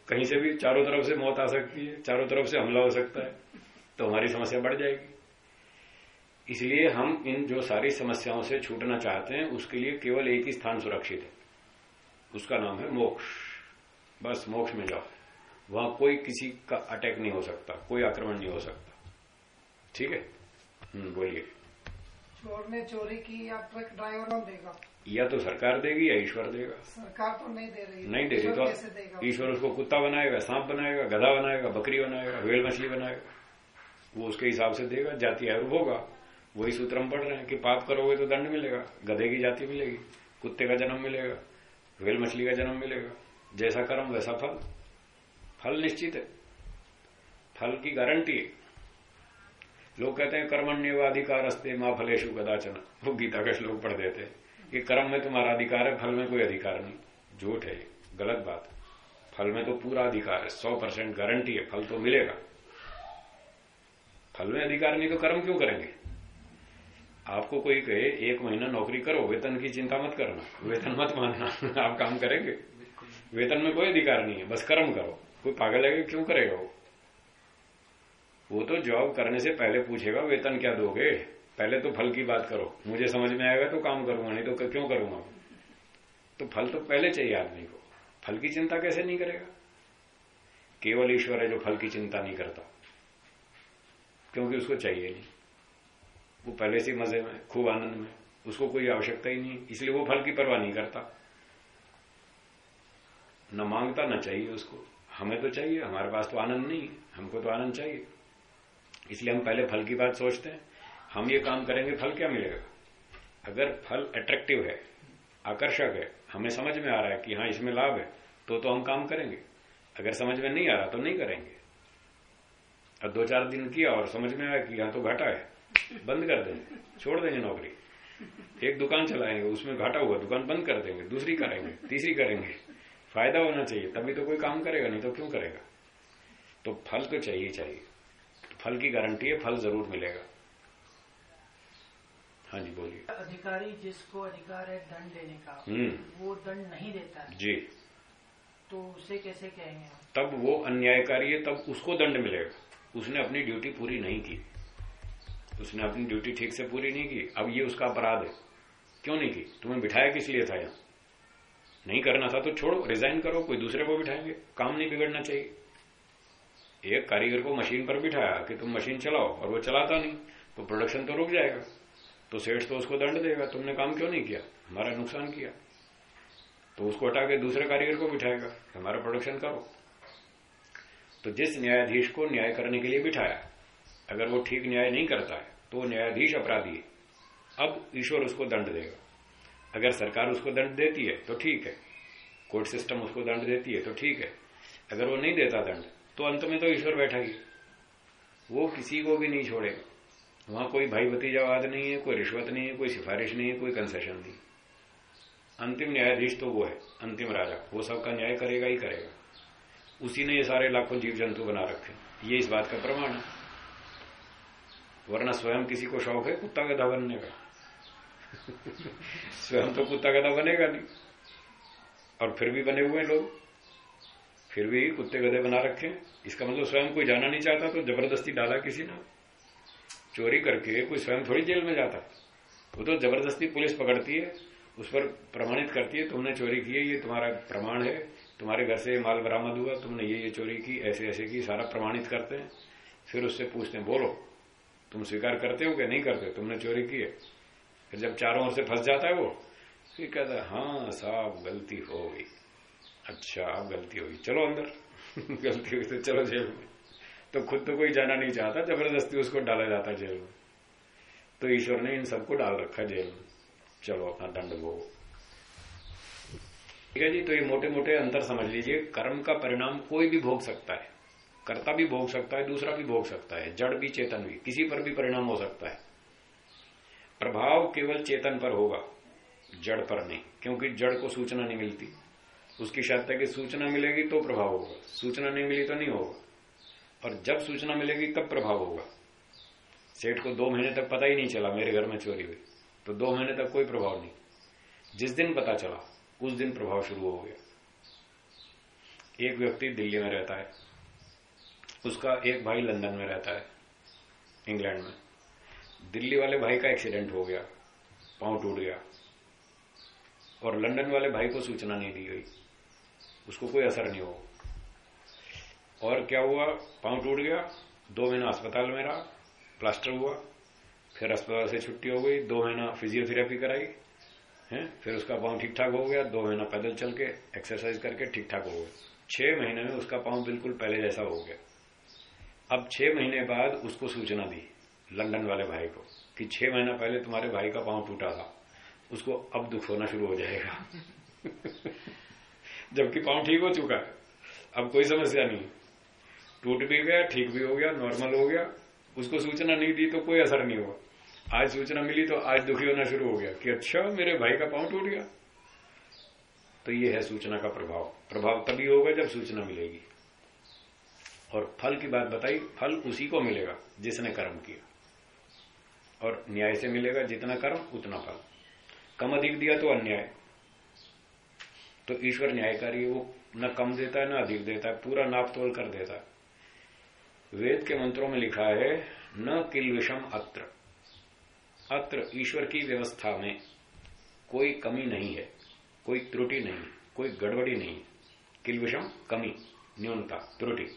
कहीं से भी चारों तरफ़ से मौत आ सकती है चारों तरफ़ से हमला हो सकता है तो हमारी समस्या बढ़ जाएगी। इसलिए हम इन जो सारी समस्याओं से छूटना चाहते हैं उसके लिए केवल एक ही स्थान सुरक्षित है। उसका नाम है मोक्ष। बस मोक्ष में जाओ। वहाँ कोई किसी का अटैक नहीं हो सकता कोई आक्रमण नहीं हो सकता। ठीक है। हम्म बोलिए। चोर ने चोरी की या ट्रक ड्राइवर कौन देगा? या तो सरकार देगी या ईश्वर देगा। सरकार तो नहीं दे रही। नहीं दे रही तो ईश्वर उसको कुत्ता बनाएगा सांप बनाएगा गधा बनाएगा बकरी बनाएगा वेल मछली बनाएगा। वो उसके हिसाब से देगा जाति आयु होगा। वही सूत्र हम पढ़ रहे हैं कि पाप करोगे तो दंड मिलेगा गधे की जाति मिलेगी कुत्ते का जन्म मिलेगा वेल मछली का जन्म मिलेगा। जैसा कर्म वैसा फल। फल निश्चित है। फल की गारंटी है। लोग कहते हैं कर्मण्य अधिकार अस्ते माँ फलेशु कदाचन। वो गीता का श्लोक पढ़ देते हैं कि कर्म में तुम्हारा अधिकार है फल में कोई अधिकार नहीं। झूठ है ये, गलत बात फल में तो पूरा अधिकार है सौ परसेंट गारंटी है फल तो मिलेगा। फल में अधिकार नहीं तो कर्म क्यों करेंगे? आपको कोई कहे एक महीना नौकरी करो वेतन की चिंता मत करना। वेतन मत मानना आप काम करेंगे। वेतन में कोई अधिकार नहीं है बस कर्म करो। कोई पागल है क्यों करेगा वो? वो तो जॉब करने से पहले पूछेगा, वेतन क्या दोगे? पहले तो फल की बात करो। मुझे समझ में आएगा तो काम करूँगा, नहीं तो क्यों करूँगा? तो फल तो पहले चाहिए आदमी को। फल की चिंता कैसे नहीं करेगा? केवल ईश्वर है जो फल की चिंता नहीं करता। क्योंकि उसको चाहिए नहीं। वो पहले से मज़े में, खूब आनंद में। उसको कोई आवश्यकता ही नहीं। इसलिए वो फल की परवाह नहीं करता। न माँगता, न चाहिए उसको। हमें तो चाहिए, हमारे पास तो आनंद नहीं है। हमको तो आनंद चाहिए। इसलिए हम पहले फल की बात सोचते हैं। हम ये काम करेंगे, फल क्या मिलेगा? अगर फल अट्रैक्टिव है, आकर्षक है, हमें समझ में आ रहा है कि हाँ इसमें लाभ है तो तो हम काम करेंगे। अगर समझ में नहीं आ रहा तो नहीं करेंगे। अब दो चार दिन किया और समझ में आया कि यहाँ तो घाटा है, बंद कर देंगे, छोड़ देंगे नौकरी। एक दुकान चलाएँगे, उसमें घाटा हुआ, दुकान बंद कर देंगे, दूसरी करेंगे, तीसरी करेंगे। फ़ायदा होना चाहिए तभी तो कोई काम करेगा, नहीं तो क्यों करेगा? तो फल तो चाहिए चाहिए। फल की गारंटी है फल ज़रूर मिलेगा। हाँ जी बोलिए। अधिकारी जिसको अधिकार है दंड देने का हम्म। वो दंड नहीं देता है। जी। तो उसे कैसे कहेंगे तब वो अन्यायकारी है तब उसको दंड मिलेगा। उसने अपनी ड्यूटी पूरी नहीं की। उसने अपनी ड्यूटी ठीक से पूरी नहीं की। अब ये उसका अपराध है। क्यों नहीं की? तुम्हें बिठाया किस लिए था यहाँ? नहीं करना था तो छोड़ो रिजाइन करो कोई दूसरे को बिठाएँगे। काम नहीं बिगड़ना चाहिए। एक कारीगर को मशीन पर बिठाया कि तुम मशीन चलाओ, और वो चलाता नहीं तो प्रोडक्शन तो रुक जाएगा। तो सेठ तो उसको दंड देगा, तुमने काम क्यों नहीं किया? हमारा नुकसान किया। तो उसको हटा के दूसरे कारीगर को बिठाएगा हमारा प्रोडक्शन करो। तो जिस न्यायाधीश को न्याय करने के लिए बिठाया, अगर वो ठीक न्याय नहीं करता है तो वो न्यायाधीश अपराधी है। अब ईश्वर उसको दंड देगा। अगर सरकार उसको दंड देती है तो ठीक है। कोर्ट सिस्टम उसको दंड देती है तो ठीक है। अगर वो नहीं देता दंड तो अंत में तो ईश्वर बैठा ही वो किसी को भी नहीं छोड़ेगा। वहाँ कोई भाई भतीजावाद नहीं है, कोई रिश्वत नहीं है, कोई सिफारिश नहीं है, कोई कंसेशन नहीं। अंतिम न्यायाधीश तो वो है, अंतिम राजा। वो सबका न्याय करेगा ही करेगा। उसी ने ये सारे लाखों जीव जंतु बना रखे। ये इस बात का प्रमाण है। वरना स्वयं किसी को शौक है, कुत्ता गधा बनने का। स्वयं तो कुत्ता गधा बनेगा नहीं। और फिर भी बने हुए लोग। फिर भी कुत्ते गधे बना रखे इसका मतलब स्वयं कोई जाना नहीं चाहता तो ज़बरदस्ती डाला किसी ने। चोरी करके कोई स्वयं थोड़ी जेल में जाता। वो तो ज़बरदस्ती पुलिस पकड़ती है, उस पर प्रमाणित करती है, तुमने चोरी की है, ये तुम्हारा प्रमाण है, तुम्हारे घर से माल बरामद हुआ, तुमने ये ये चोरी की, ऐसे ऐसे की, सारा प्रमाणित करते हैं। फिर उससे पूछते हैं, बोलो, तुम स्वीकार करते हो क्या नहीं करते? तुमने चोरी की है। फिर जब चारों ओर से फंस जाता है वो, फिर कहता है हाँ साहब, गलती हो गई। अच्छा गलती होगी चलो अंदर। गलती हुई तो चलो जेल में। तो खुद तो कोई जाना नहीं चाहता, ज़बरदस्ती उसको डाला जाता जेल में। तो ईश्वर ने इन सबको डाल रखा जेल में। चलो अपना दंड भोगो। ठीक है जी तो ये मोटे मोटे अंतर समझ लीजिए। कर्म का परिणाम कोई भी भोग सकता है। कर्ता भी भोग सकता है, दूसरा भी भोग सकता है। जड़ भी चेतन भी, किसी पर भी परिणाम हो सकता है। प्रभाव केवल चेतन पर होगा, जड़ पर नहीं, क्योंकि जड़ को सूचना नहीं मिलती। उसकी शर्त है कि सूचना मिलेगी तो प्रभाव होगा। सूचना नहीं मिली तो नहीं होगा। और जब सूचना मिलेगी, तब प्रभाव होगा। सेठ को दो महीने तक पता ही नहीं चला, मेरे घर में चोरी हुई। तो दो महीने तक कोई प्रभाव नहीं। जिस दिन पता चला, उस दिन प्रभाव शुरू हो गया। एक व्यक्ति दिल्ली में रहता है। उसका एक भाई लंदन में रहता है, इंग्लैंड में। दिल्ली वाले भाई का एक्सीडेंट हो गया, पाँव टूट गया। और लंदन वाले भाई को सूचना नहीं दी गई। उसको कोई असर नहीं हो और क्या हुआ? पाँव टूट गया। दो महीना अस्पताल में रहा, प्लास्टर हुआ। फिर अस्पताल से छुट्टी हो गई। दो महीना फिजियोथेरेपी कराई, है? फिर उसका पाँव ठीक ठाक हो गया। दो महीना पैदल चल के एक्सरसाइज करके ठीक ठाक हो गया। छह महीने में उसका पाँव बिल्कुल पहले जैसा हो गया। अब छह महीने बाद उसको सूचना दी, लंदन वाले भाई को, कि छह महीना पहले तुम्हारे भाई का पाँव टूटा था। उसको अब दुख होना शुरू हो जाएगा। जबकि पाँव ठीक हो चुका है। अब कोई समस्या नहीं। टूट भी गया, ठीक भी हो गया नॉर्मल हो गया। उसको सूचना नहीं दी तो कोई असर नहीं हुआ। आज सूचना मिली तो आज दुखी होना शुरू हो गया कि अच्छा मेरे भाई का पाँव टूट गया। तो ये है सूचना का प्रभाव। प्रभाव तभी होगा जब सूचना मिलेगी। और फल की बात बताई, फल उसी को मिलेगा जिसने कर्म किया। और न्याय से मिलेगा, जितना कर्म, उतना फल। कम अधिक दिया तो अन्याय। तो ईश्वर न्यायकारी वो न कम देता है, न अधिक देता है, पूरा नाप तोल कर देता है। वेद के मंत्रों में लिखा है, न किल विषम अत्र। अत्र ईश्वर की व्यवस्था में कोई कमी नहीं है, कोई त्रुटि नहीं कोई गड़बड़ी नहीं किल विषम कमी, न्यूनता, त्रुटि।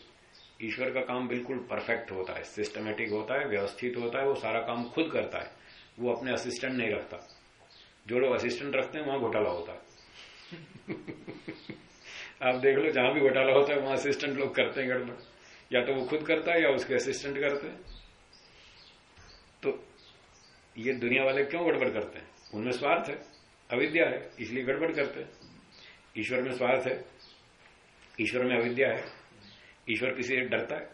ईश्वर का काम बिल्कुल परफेक्ट होता है सिस्टमेटिक होता है, व्यवस्थित होता है, वो सारा काम खुद करता है, वो अपने असिस्टेंट नहीं रखता। जो लोग असिस्टेंट रखते हैं, वहाँ घोटाला होता है। आप देख लो, जहाँ भी घोटाला होता है, वहाँ असिस्टेंट लोग करते हैं गड़बड़। या तो वो खुद करता है या उसके असिस्टेंट करते हैं। तो ये दुनिया वाले क्यों गड़बड़ करते हैं? उनमें स्वार्थ है, अविद्या है, इसलिए गड़बड़ करते हैं। ईश्वर में स्वार्थ है, ईश्वर में अविद्या है। ईश्वर किसी डरता है,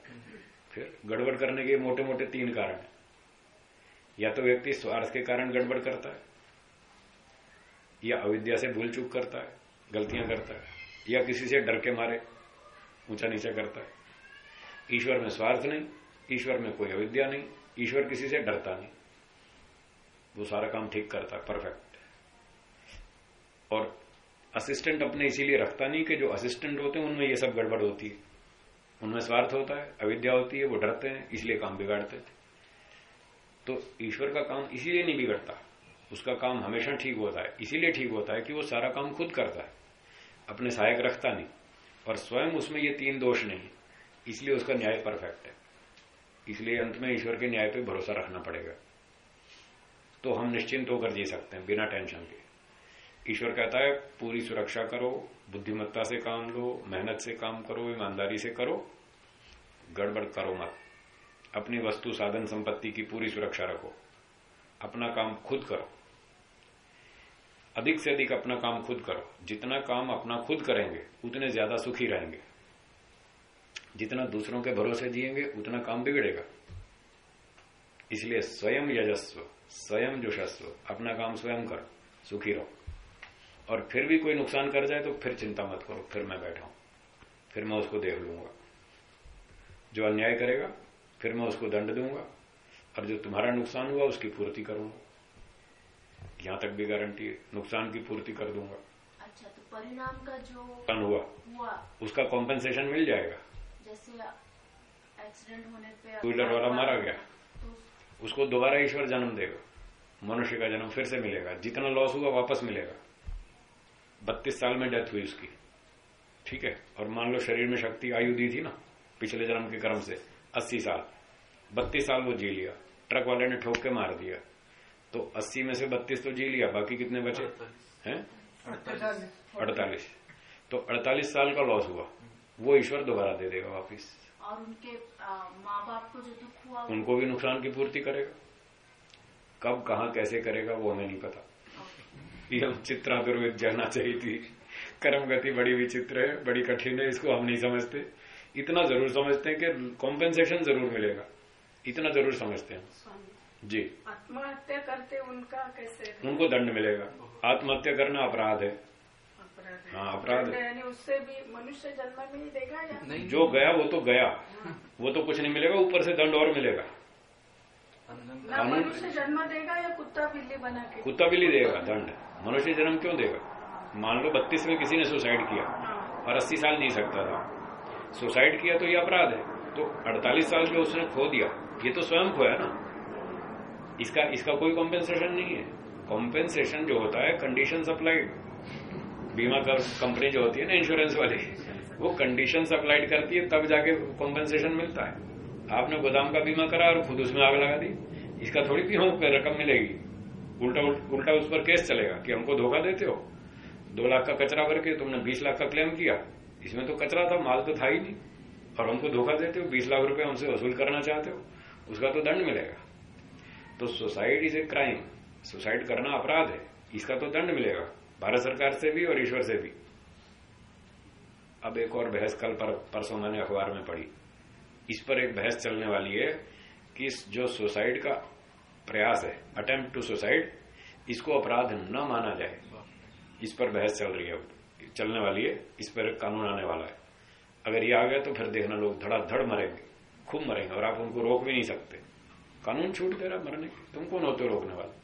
फिर गड़बड़ करने के मोटे मोटे तीन कारण या तो व्यक्ति स्वार्थ के कारण गड़बड़ करता है या अविद्या से भूल चूक करता है, गलतियाँ करता है, या किसी से डर के मारे, ऊँचा नीचा करता है। ईश्वर में स्वार्थ नहीं, ईश्वर में कोई अविद्या नहीं, ईश्वर किसी से डरता नहीं। वो सारा काम ठीक करता है परफेक्ट और असिस्टेंट अपने इसीलिए रखता नहीं कि जो असिस्टेंट होते हैं, उनमें ये सब गड़बड़ होती है। उनमें स्वार्थ होता है, अविद्या होती है, वो डरते हैं, इसलिए काम बिगाड़ते थे तो ईश्वर का काम इसीलिए नहीं बिगड़ता। उसका काम हमेशा ठीक होता है, इसीलिए ठीक होता है कि वो सारा काम खुद करता है। अपने सहायक रखता नहीं और स्वयं उसमें ये तीन दोष नहीं, इसलिए उसका न्याय परफेक्ट है। इसलिए अंत में ईश्वर के न्याय पे भरोसा रखना पड़ेगा। तो हम निश्चिंत होकर जी सकते हैं, बिना टेंशन के। ईश्वर कहता है, पूरी सुरक्षा करो, बुद्धिमत्ता से काम लो, मेहनत से काम करो, ईमानदारी से करो, गड़बड़ करो मत। अपनी वस्तु साधन संपत्ति की पूरी सुरक्षा रखो। अपना काम खुद करो। अधिक से अधिक अपना काम खुद करो। जितना काम अपना खुद करेंगे, उतने ज़्यादा सुखी रहेंगे। जितना दूसरों के भरोसे जिएँगे, उतना काम बिगड़ेगा। इसलिए स्वयं यजस्व, स्वयं जुषस्व, अपना काम स्वयं करो, सुखी रहो। और फिर भी कोई नुकसान कर जाए तो फिर चिंता मत करो, फिर मैं बैठा हूँ। फिर मैं उसको देख लूँगा। जो अन्याय करेगा, फिर मैं उसको दंड दूँगा। और जो तुम्हारा नुकसान हुआ, उसकी पूर्ति करूँगा। यहाँ तक भी गारंटी है। नुकसान की पूर्ति कर दूँगा। अच्छा तो परिणाम का जो नुकसान हुआ हुआ। उसका कॉम्पेंसेशन मिल जाएगा। जैसे एक्सीडेंट होने पे टू व्हीलर वाला मारा गया। तो उसको दोबारा ईश्वर जन्म देगा। मनुष्य का जन्म फिर से मिलेगा। जितना लॉस हुआ वापस मिलेगा। बत्तीस साल में डेथ हुई उसकी। ठीक है? और मान लो शरीर में शक्ति आयु दी थी ना पिछले जन्म के क्रम से अस्सी साल। बत्तीस साल वो जी लिया। ट्रक वाले ने ठोक के मार दिया। तो अस्सी में से बत्तीस तो जी लिया बाकी कितने बचे? हैं? अड़तालीस। तो अड़तालीस साल का लॉस हुआ। वो ईश्वर दोबारा दे देगा वापिस। और उनके माँ बाप को जो दुख हुआ उनको भी नुकसान की पूर्ति करेगा। कब कहा कैसे करेगा वो हमें नहीं पता। ये हम चित्रा जानना चाहिए थी। कर्म गति बड़ी विचित्र है बड़ी कठिन है इसको हम नहीं समझते। इतना ज़रूर समझते हैं कि कॉम्पेंसेशन ज़रूर मिलेगा। इतना ज़रूर समझते हैं। जी। आत्महत्या करते उनका कैसे? उनको दंड मिलेगा। आत्महत्या करना अपराध है। हाँ, अपराध है। यानी उससे भी मनुष्य जन्म में ही देगा या? नहीं। जो गया वो तो गया। वो तो कुछ नहीं मिलेगा ऊपर से दंड और मिलेगा। मनुष्य जन्म देगा या कुत्ता बिल्ली बना के? कुत्ता बिल्ली देगा दंड। मनुष्य जन्म क्यों देगा? मान लो बत्तीस में किसी ने सुसाइड किया हाँ, और अस्सी साल नहीं सकता था। सुसाइड किया तो ये अपराध है। तो अड़तालीस साल जो उसने खो दिया। ये तो स्वयं खोया ना। इसका इसका कोई कॉम्पेंसेशन नहीं है। कॉम्पेंसेशन जो होता है कंडीशन अप्लाइड बीमा कंपनी जो होती है ना इंश्योरेंस वाली, वो कंडीशन अप्लाइड करती है, तब जाके कॉम्पेंसेशन मिलता है। आपने गोदाम का बीमा करा और खुद उसमें आग लगा दी। इसका थोड़ी बीमा पे रकम मिलेगी। उल्टा उल्टा उस पर केस चलेगा कि हमको धोखा देते हो। दो लाख का कचरा भर के तुमने बीस लाख का क्लेम किया। इसमें तो कचरा था, माल तो था ही नहीं। और हमको धोखा देते हो, बीस लाख रुपए हमसे वसूल करना चाहते हो, उसका तो दंड मिलेगा। तो suicide is a crime suicide करना अपराध है इसका तो दंड मिलेगा भारत सरकार से भी और ईश्वर से भी। अब एक और बहस कल पर, परसों मैंने अखबार में पढ़ी। इस पर एक बहस चलने वाली है कि जो सुसाइड का प्रयास है अटेम्प्ट टू सुसाइड इसको अपराध न माना जाए। इस पर बहस चल रही है चलने वाली है इस पर कानून आने वाला है। अगर ये आ गया तो फिर देखना लोग धड़ाधड़ मरेंगे खूब मरेंगे और आप उनको रोक भी नहीं सकते। कानून छूट दे रहा मरने की। तुम कौन होते रोकने वाले?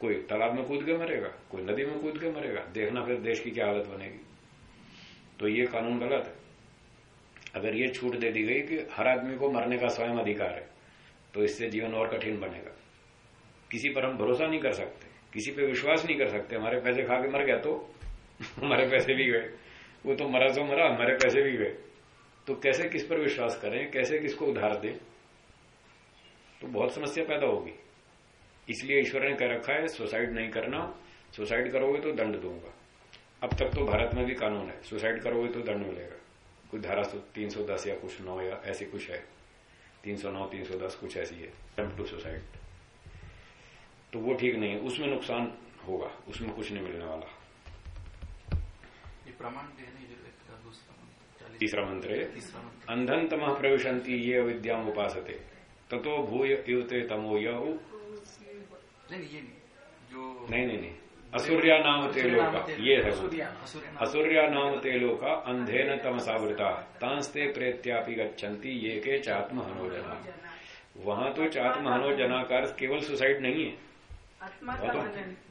कोई तालाब में कूद के मरेगा? कोई नदी में कूद के मरेगा? देखना फिर देश की क्या हालत बनेगी। तो ये कानून गलत है। अगर ये छूट दे दी गई कि हर आदमी को मरने का स्वयं अधिकार है तो इससे जीवन और कठिन बनेगा। किसी पर हम भरोसा नहीं कर सकते, किसी पे विश्वास नहीं कर सकते, हमारे पैसे खा के मर गया तो? हमारे पैसे भी गए। वो तो मरा तो मरा, हमारे पैसे भी गए। तो कैसे किस पर विश्वास करें? कैसे किसको उधार दें? तो बहुत समस्या पैदा होगी। इसलिए ईश्वर ने कह रखा है सुसाइड नहीं करना। सुसाइड करोगे तो दंड दूँगा। अब तक तो भारत में भी कानून है। सुसाइड करोगे तो दंड मिलेगा। कुछ धारा तीन सौ दस या कुछ नौ या ऐसी कुछ है। तीन सौ नौ तीन सौ दस कुछ ऐसी है। अटेम्प्ट टू सुसाइड तो वो ठीक नहीं है। उसमें नुकसान होगा। उसमें कुछ नहीं मिलने वाला। तीसरा मंत्र है। अंधन तमः प्रविशंति ये विद्याम उपासते। ततो भूय युवते तमो यह नहीं नहीं, ये नहीं। जो नहीं नहीं नहीं। असुर्या नाम ते लोका। ये है। असुरिया असुरिया नाम- ते लोका अंधेन तमसावृता। तांस्ते प्रेत्यापि गच्छन्ति ये के चात्म हनोजना वहाँ तो चात्म अर्थ केवल सुसाइड नहीं है। वहाँ तो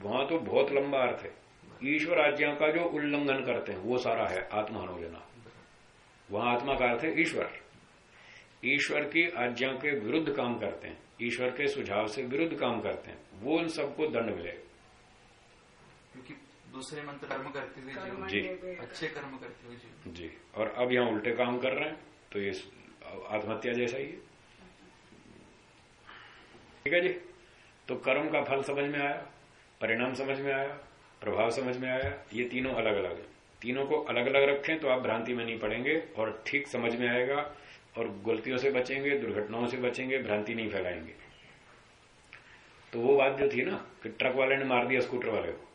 वहाँ तो बहुत लंबा अर्थ है। ईश्वर आज्ञा का जो उल्लंघन करते हैं वो सारा है आत्म हनोजना वहाँ आत्मा का अर्थ है ईश्वर। ईश्वर की आज्ञा के विरुद्ध काम करते हैं। ईश्वर के सुझाव से विरुद्ध काम करते हैं। वो उन सबको दंड मिलेगा। क्योंकि दूसरे मंत्र कर्म करते हुए जी। अच्छे कर्म करते हुए जी। और अब यहाँ उल्टे काम कर रहे हैं तो ये आत्महत्या जैसा ही है। ठीक है जी? तो कर्म का फल समझ में आया परिणाम समझ में आया प्रभाव समझ में आया ये तीनों अलग अलग है। तीनों को अलग अलग रखें तो आप भ्रांति में नहीं पड़ेंगे और ठीक समझ में आएगा और गलतियों से बचेंगे, दुर्घटनाओं से बचेंगे, भ्रांति नहीं फैलाएँगे। तो वो बात जो थी ना, कि ट्रक वाले ने मार दिया स्कूटर वाले को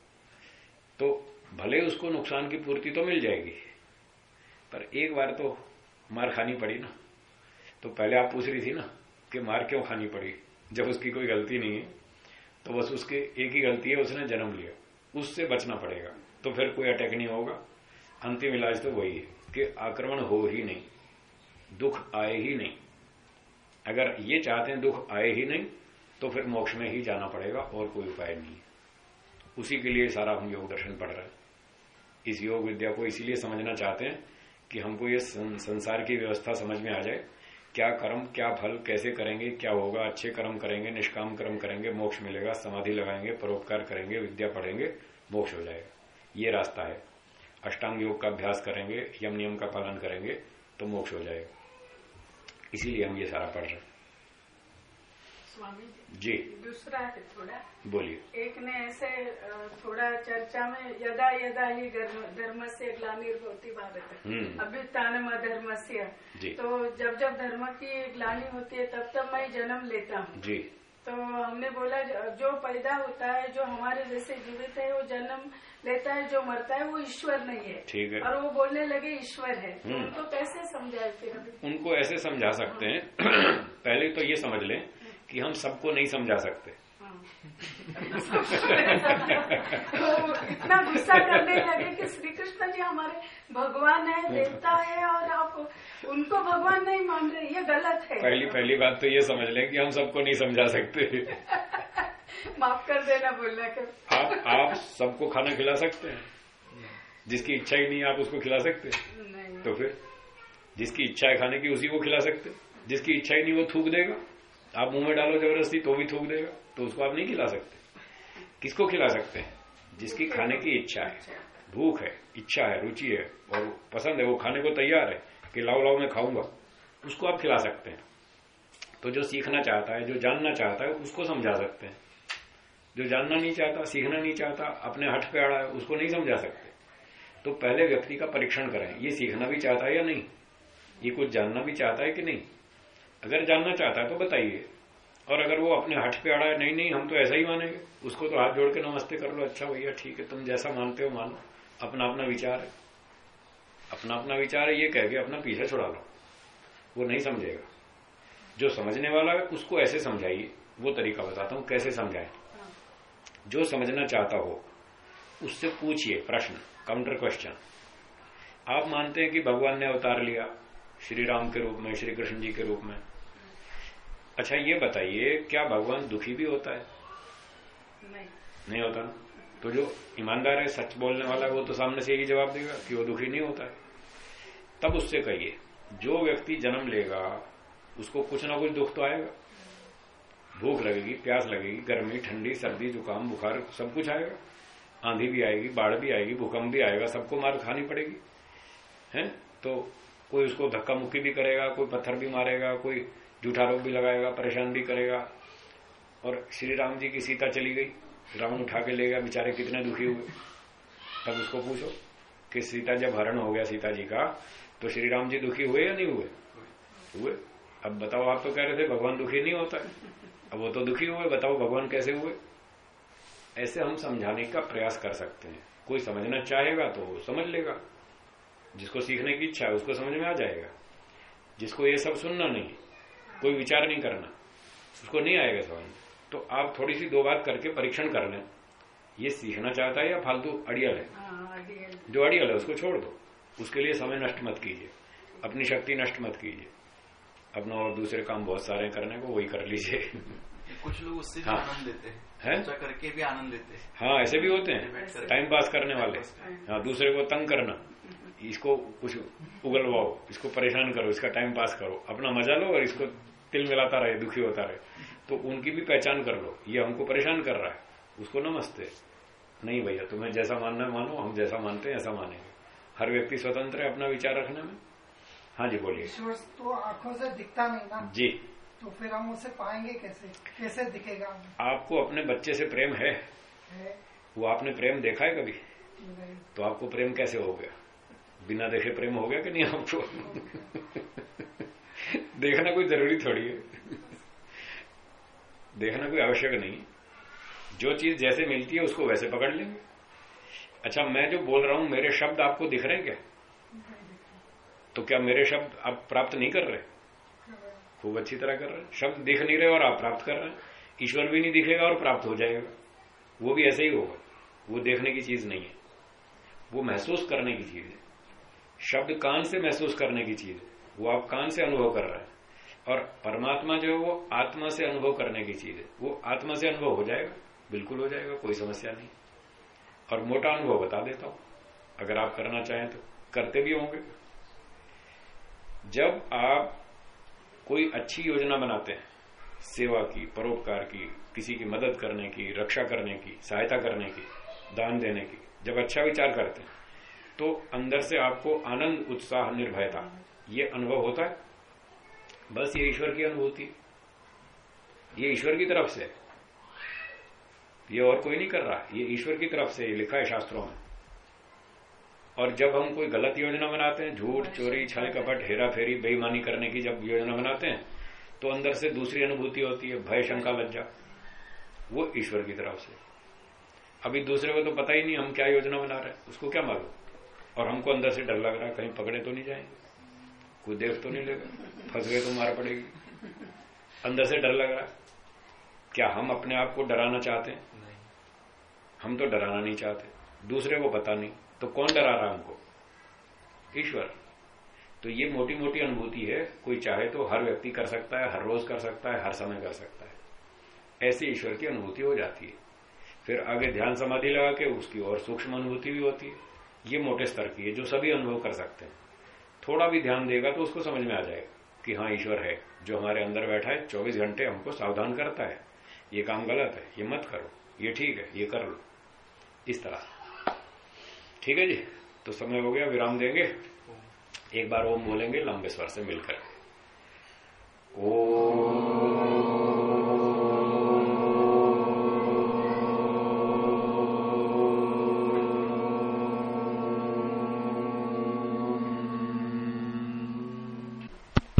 तो भले उसको नुकसान की पूर्ति तो मिल जाएगी, पर एक बार तो मार खानी पड़ी ना। तो पहले आप पूछ रही थी ना, कि मार क्यों खानी पड़ी? जब उसकी कोई गलती नहीं है तो बस उसके एक ही गलती है, उसने जन्म लिया। उससे बचना पड़ेगा। तो फिर कोई अटैक नहीं होगा। अंतिम इलाज तो वही है, कि आक्रमण हो ही नहीं। दुख आए ही नहीं। अगर ये चाहते हैं दुख आए ही नहीं तो फिर मोक्ष में ही जाना पड़ेगा, और कोई उपाय नहीं है। उसी के लिए सारा हम योग दर्शन पढ़ रहे हैं। इस योग विद्या को इसीलिए समझना चाहते हैं कि हमको ये संसार की व्यवस्था समझ में आ जाए। क्या कर्म, क्या फल कैसे करेंगे, क्या होगा, अच्छे कर्म करेंगे, निष्काम कर्म करेंगे, मोक्ष मिलेगा, समाधि लगाएँगे, परोपकार करेंगे, विद्या पढ़ेंगे, मोक्ष हो जाएगा। ये रास्ता है। अष्टांग योग का अभ्यास करेंगे, यम नियम का पालन करेंगे तो मोक्ष हो जाएगा। इसीलिए हम ये सारा पढ़ रहे हैं। स्वामी जी जी। दूसरा है थोड़ा। बोलिए। एक ने ऐसे थोड़ा चर्चा में यदा यदा ही धर्म धर्म से ग्लानिर्भवती भारत हम्म। अभ्युत्थानम अधर्म जी। तो जब जब धर्म की ग्लानी होती है तब तब मैं जन्म लेता हूँ। जी। तो हमने बोला जो पैदा होता है जो हमारे जैसे जीवित है वो जन्म लेता है जो मरता है वो ईश्वर नहीं है। ठीक है। और वो बोलने लगे ईश्वर है। तो हम्म। उनको कैसे समझाए फिर उनको ऐसे समझा सकते हैं। पहले तो ये समझ लें कि हम सबको नहीं समझा सकते। हाँ। इतना गुस्सा करने लगे कि श्री कृष्ण जी हमारे भगवान है देवता है और आप उनको भगवान नहीं मान रहे ये गलत है। पहली पहली बात तो ये समझ लें कि हम सबको नहीं समझा सकते। माफ़ कर देना बोलना कर आप आप सबको खाना खिला सकते हैं। जिसकी इच्छा ही नहीं आप उसको खिला सकते नहीं। तो फिर जिसकी इच्छा है खाने की उसी को खिला सकते जिसकी इच्छा ही नहीं वो थूक देगा। आप मुँह में डालो ज़बरदस्ती तो भी थूक देगा। तो उसको आप नहीं खिला सकते। किसको खिला सकते हैं? जिसकी खाने की इच्छा है। भूख है इच्छा है रुचि है और पसंद है वो खाने को तैयार है कि लाओ लाओ मैं खाऊँगा। उसको आप खिला सकते हैं। तो जो सीखना चाहता है जो जानना चाहता है उसको समझा सकते हैं। जो जानना नहीं चाहता, सीखना नहीं चाहता, अपने हट पे अड़ा है, उसको नहीं समझा सकते। तो पहले व्यक्ति का परीक्षण करें, ये सीखना भी चाहता है या नहीं? ये कुछ जानना भी चाहता है कि नहीं? अगर जानना चाहता है तो बताइए। और अगर वो अपने हट पे अड़ा है, नहीं नहीं, हम तो ऐसा ही मानेंगे। उसको तो हाथ जोड़ के नमस्ते कर लो अच्छा भैया, ठीक है, तुम जैसा मानते हो मानो। अपना अपना विचार है। अपना अपना विचार है, ये कह के अपना पीछे छुड़ा लो। वो नहीं समझेगा। जो समझने वाला है, उसको ऐसे समझाइए। वो तरीका बताता हूँ, कैसे समझाए। जो समझना चाहता हो उससे पूछिए प्रश्न काउंटर क्वेश्चन आप मानते हैं कि भगवान ने अवतार लिया श्री राम के रूप में श्री कृष्ण जी के रूप में? अच्छा ये बताइए क्या भगवान दुखी भी होता है? नहीं। नहीं होता ना? तो जो ईमानदार है सच बोलने वाला है वो तो सामने से यही जवाब देगा कि वो दुखी नहीं होता है। तब उससे कहिए जो व्यक्ति जन्म लेगा उसको कुछ ना कुछ दुख तो आएगा। भूख लगेगी, प्यास लगेगी, गर्मी, ठंडी, सर्दी, जुकाम, बुखार, सब कुछ आएगा। आंधी भी आएगी, बाढ़ भी आएगी, भूकंप भी आएगा, सबको मार खानी पड़ेगी। है? तो कोई उसको धक्का मुक्की भी करेगा, कोई पत्थर भी मारेगा, कोई झूठा रोग भी लगाएगा, परेशान भी करेगा। और श्री राम जी की सीता चली गई। रावण उठा के ले गया, बेचारे कितने दुखी हुए। तब उसको पूछो कि सीता जब हरण हो गया सीता जी का तो श्री राम जी दुखी हुए या नहीं हुए? हुए। अब बताओ, आप तो कह रहे थे, भगवान दुखी नहीं होता। है अब वो तो दुखी हुए बताओ भगवान कैसे हुए? ऐसे हम समझाने का प्रयास कर सकते हैं। कोई समझना चाहेगा तो समझ लेगा। जिसको सीखने की इच्छा है उसको समझ में आ जाएगा। जिसको ये सब सुनना नहीं कोई विचार नहीं करना उसको नहीं आएगा समझ। में तो आप थोड़ी सी दो बात करके परीक्षण कर लें। ये सीखना चाहता है या फालतू अड़ियल है? हाँ, जो अड़ियल है उसको छोड़ दो। उसके लिए समय नष्ट मत कीजिए। अपनी शक्ति नष्ट मत कीजिए। अपना और दूसरे काम बहुत सारे करने को वही कर लीजिए। कुछ लोग उससे भी हाँ। आनंद लेते हैं। हैं? करके भी आनंद लेते हैं। हाँ ऐसे भी होते हैं। टाइम पास करने वाले। हाँ दूसरे को तंग करना। इसको कुछ उगलवाओ इसको परेशान करो इसका टाइम पास करो। अपना मज़ा लो और इसको तिल मिलाता रहे दुखी होता रहे। तो उनकी भी पहचान कर लो। ये हमको परेशान कर रहा है। उसको नमस्ते। नहीं भैया तुम्हें जैसा मानना मानो हम जैसा मानते हैं ऐसा मानेंगे। हर व्यक्ति स्वतंत्र है अपना विचार रखने में। हाँ जी बोलिए। ईश्वर तो आँखों से दिखता नहीं ना। जी। तो फिर हम उसे पाएँगे कैसे? कैसे दिखेगा आपको अपने बच्चे से प्रेम है? है। वो आपने प्रेम देखा है कभी? नहीं। तो आपको प्रेम कैसे हो गया? बिना देखे प्रेम हो गया कि नहीं आपको? देखना कोई ज़रूरी थोड़ी है। देखना कोई आवश्यक नहीं जो चीज़ जैसे मिलती है उसको वैसे पकड़ लेंगे। अच्छा मैं जो बोल रहा हूँ मेरे शब्द आपको दिख रहे हैं क्या? तो क्या मेरे शब्द आप प्राप्त नहीं कर रहे? खूब अच्छी तरह कर रहे। शब्द दिख नहीं रहे और आप प्राप्त कर रहे हैं। ईश्वर भी नहीं दिखेगा और प्राप्त हो जाएगा। वो भी ऐसे ही होगा। वो देखने की चीज़ नहीं है। वो महसूस करने की चीज़ है। शब्द कान से महसूस करने की चीज़ है। वो आप कान से अनुभव कर रहे हैं। और परमात्मा जो है वो आत्मा से अनुभव करने की चीज़ है। वो आत्मा से अनुभव हो जाएगा। बिल्कुल हो जाएगा, कोई समस्या नहीं। और मोटा अनुभव बता देता हूँ। अगर आप करना चाहें तो। करते भी होंगे। जब आप कोई अच्छी योजना बनाते हैं, सेवा की, परोपकार की, किसी की मदद करने की, रक्षा करने की, सहायता करने की, दान देने की, जब अच्छा विचार करते हैं तो अंदर से आपको आनंद, उत्साह, निर्भयता, ये अनुभव होता है। बस ये ईश्वर की अनुभूति। ये ईश्वर की तरफ़ से। ये और कोई नहीं कर रहा। ये ईश्वर की तरफ़ से लिखा है शास्त्रों में। और जब हम कोई गलत योजना बनाते हैं झूठ चोरी छल कपट हेरा फेरी बेईमानी करने की जब योजना बनाते हैं तो अंदर से दूसरी अनुभूति होती है भय शंका लज्जा वो ईश्वर की तरफ़ से। अभी दूसरे को तो पता ही नहीं हम क्या योजना बना रहे हैं। उसको क्या मालूम? और हमको अंदर से डर लग रहा है कहीं पकड़े तो नहीं जाएँगे। कोई देख तो नहीं लेगा। फंस गए तो मार पड़ेगी। अंदर से डर लग रहा है। क्या हम अपने आप को डराना चाहते हैं? हम तो डराना नहीं चाहते। दूसरे को पता नहीं। तो कौन डरा रहा हमको? ईश्वर। तो ये मोटी मोटी अनुभूति है, कोई चाहे तो हर व्यक्ति कर सकता है, हर रोज कर सकता है, हर समय कर सकता है। ऐसी ईश्वर की अनुभूति हो जाती है। फिर आगे ध्यान समाधि लगा के उसकी और सूक्ष्म अनुभूति भी होती है। ये मोटे स्तर की है, जो सभी अनुभव कर सकते हैं। थोड़ा भी ध्यान देगा तो उसको समझ में आ जाएगा कि हाँ ईश्वर है, जो हमारे अंदर बैठा है, चौबीस घंटे हमको सावधान करता है। ये काम गलत है, ये मत करो, ये ठीक है, ये कर लो। इस तरह। ठीक है जी? तो समय हो गया, विराम देंगे। एक बार ओम बोलेंगे, लंबे स्वर से मिलकर। ओम।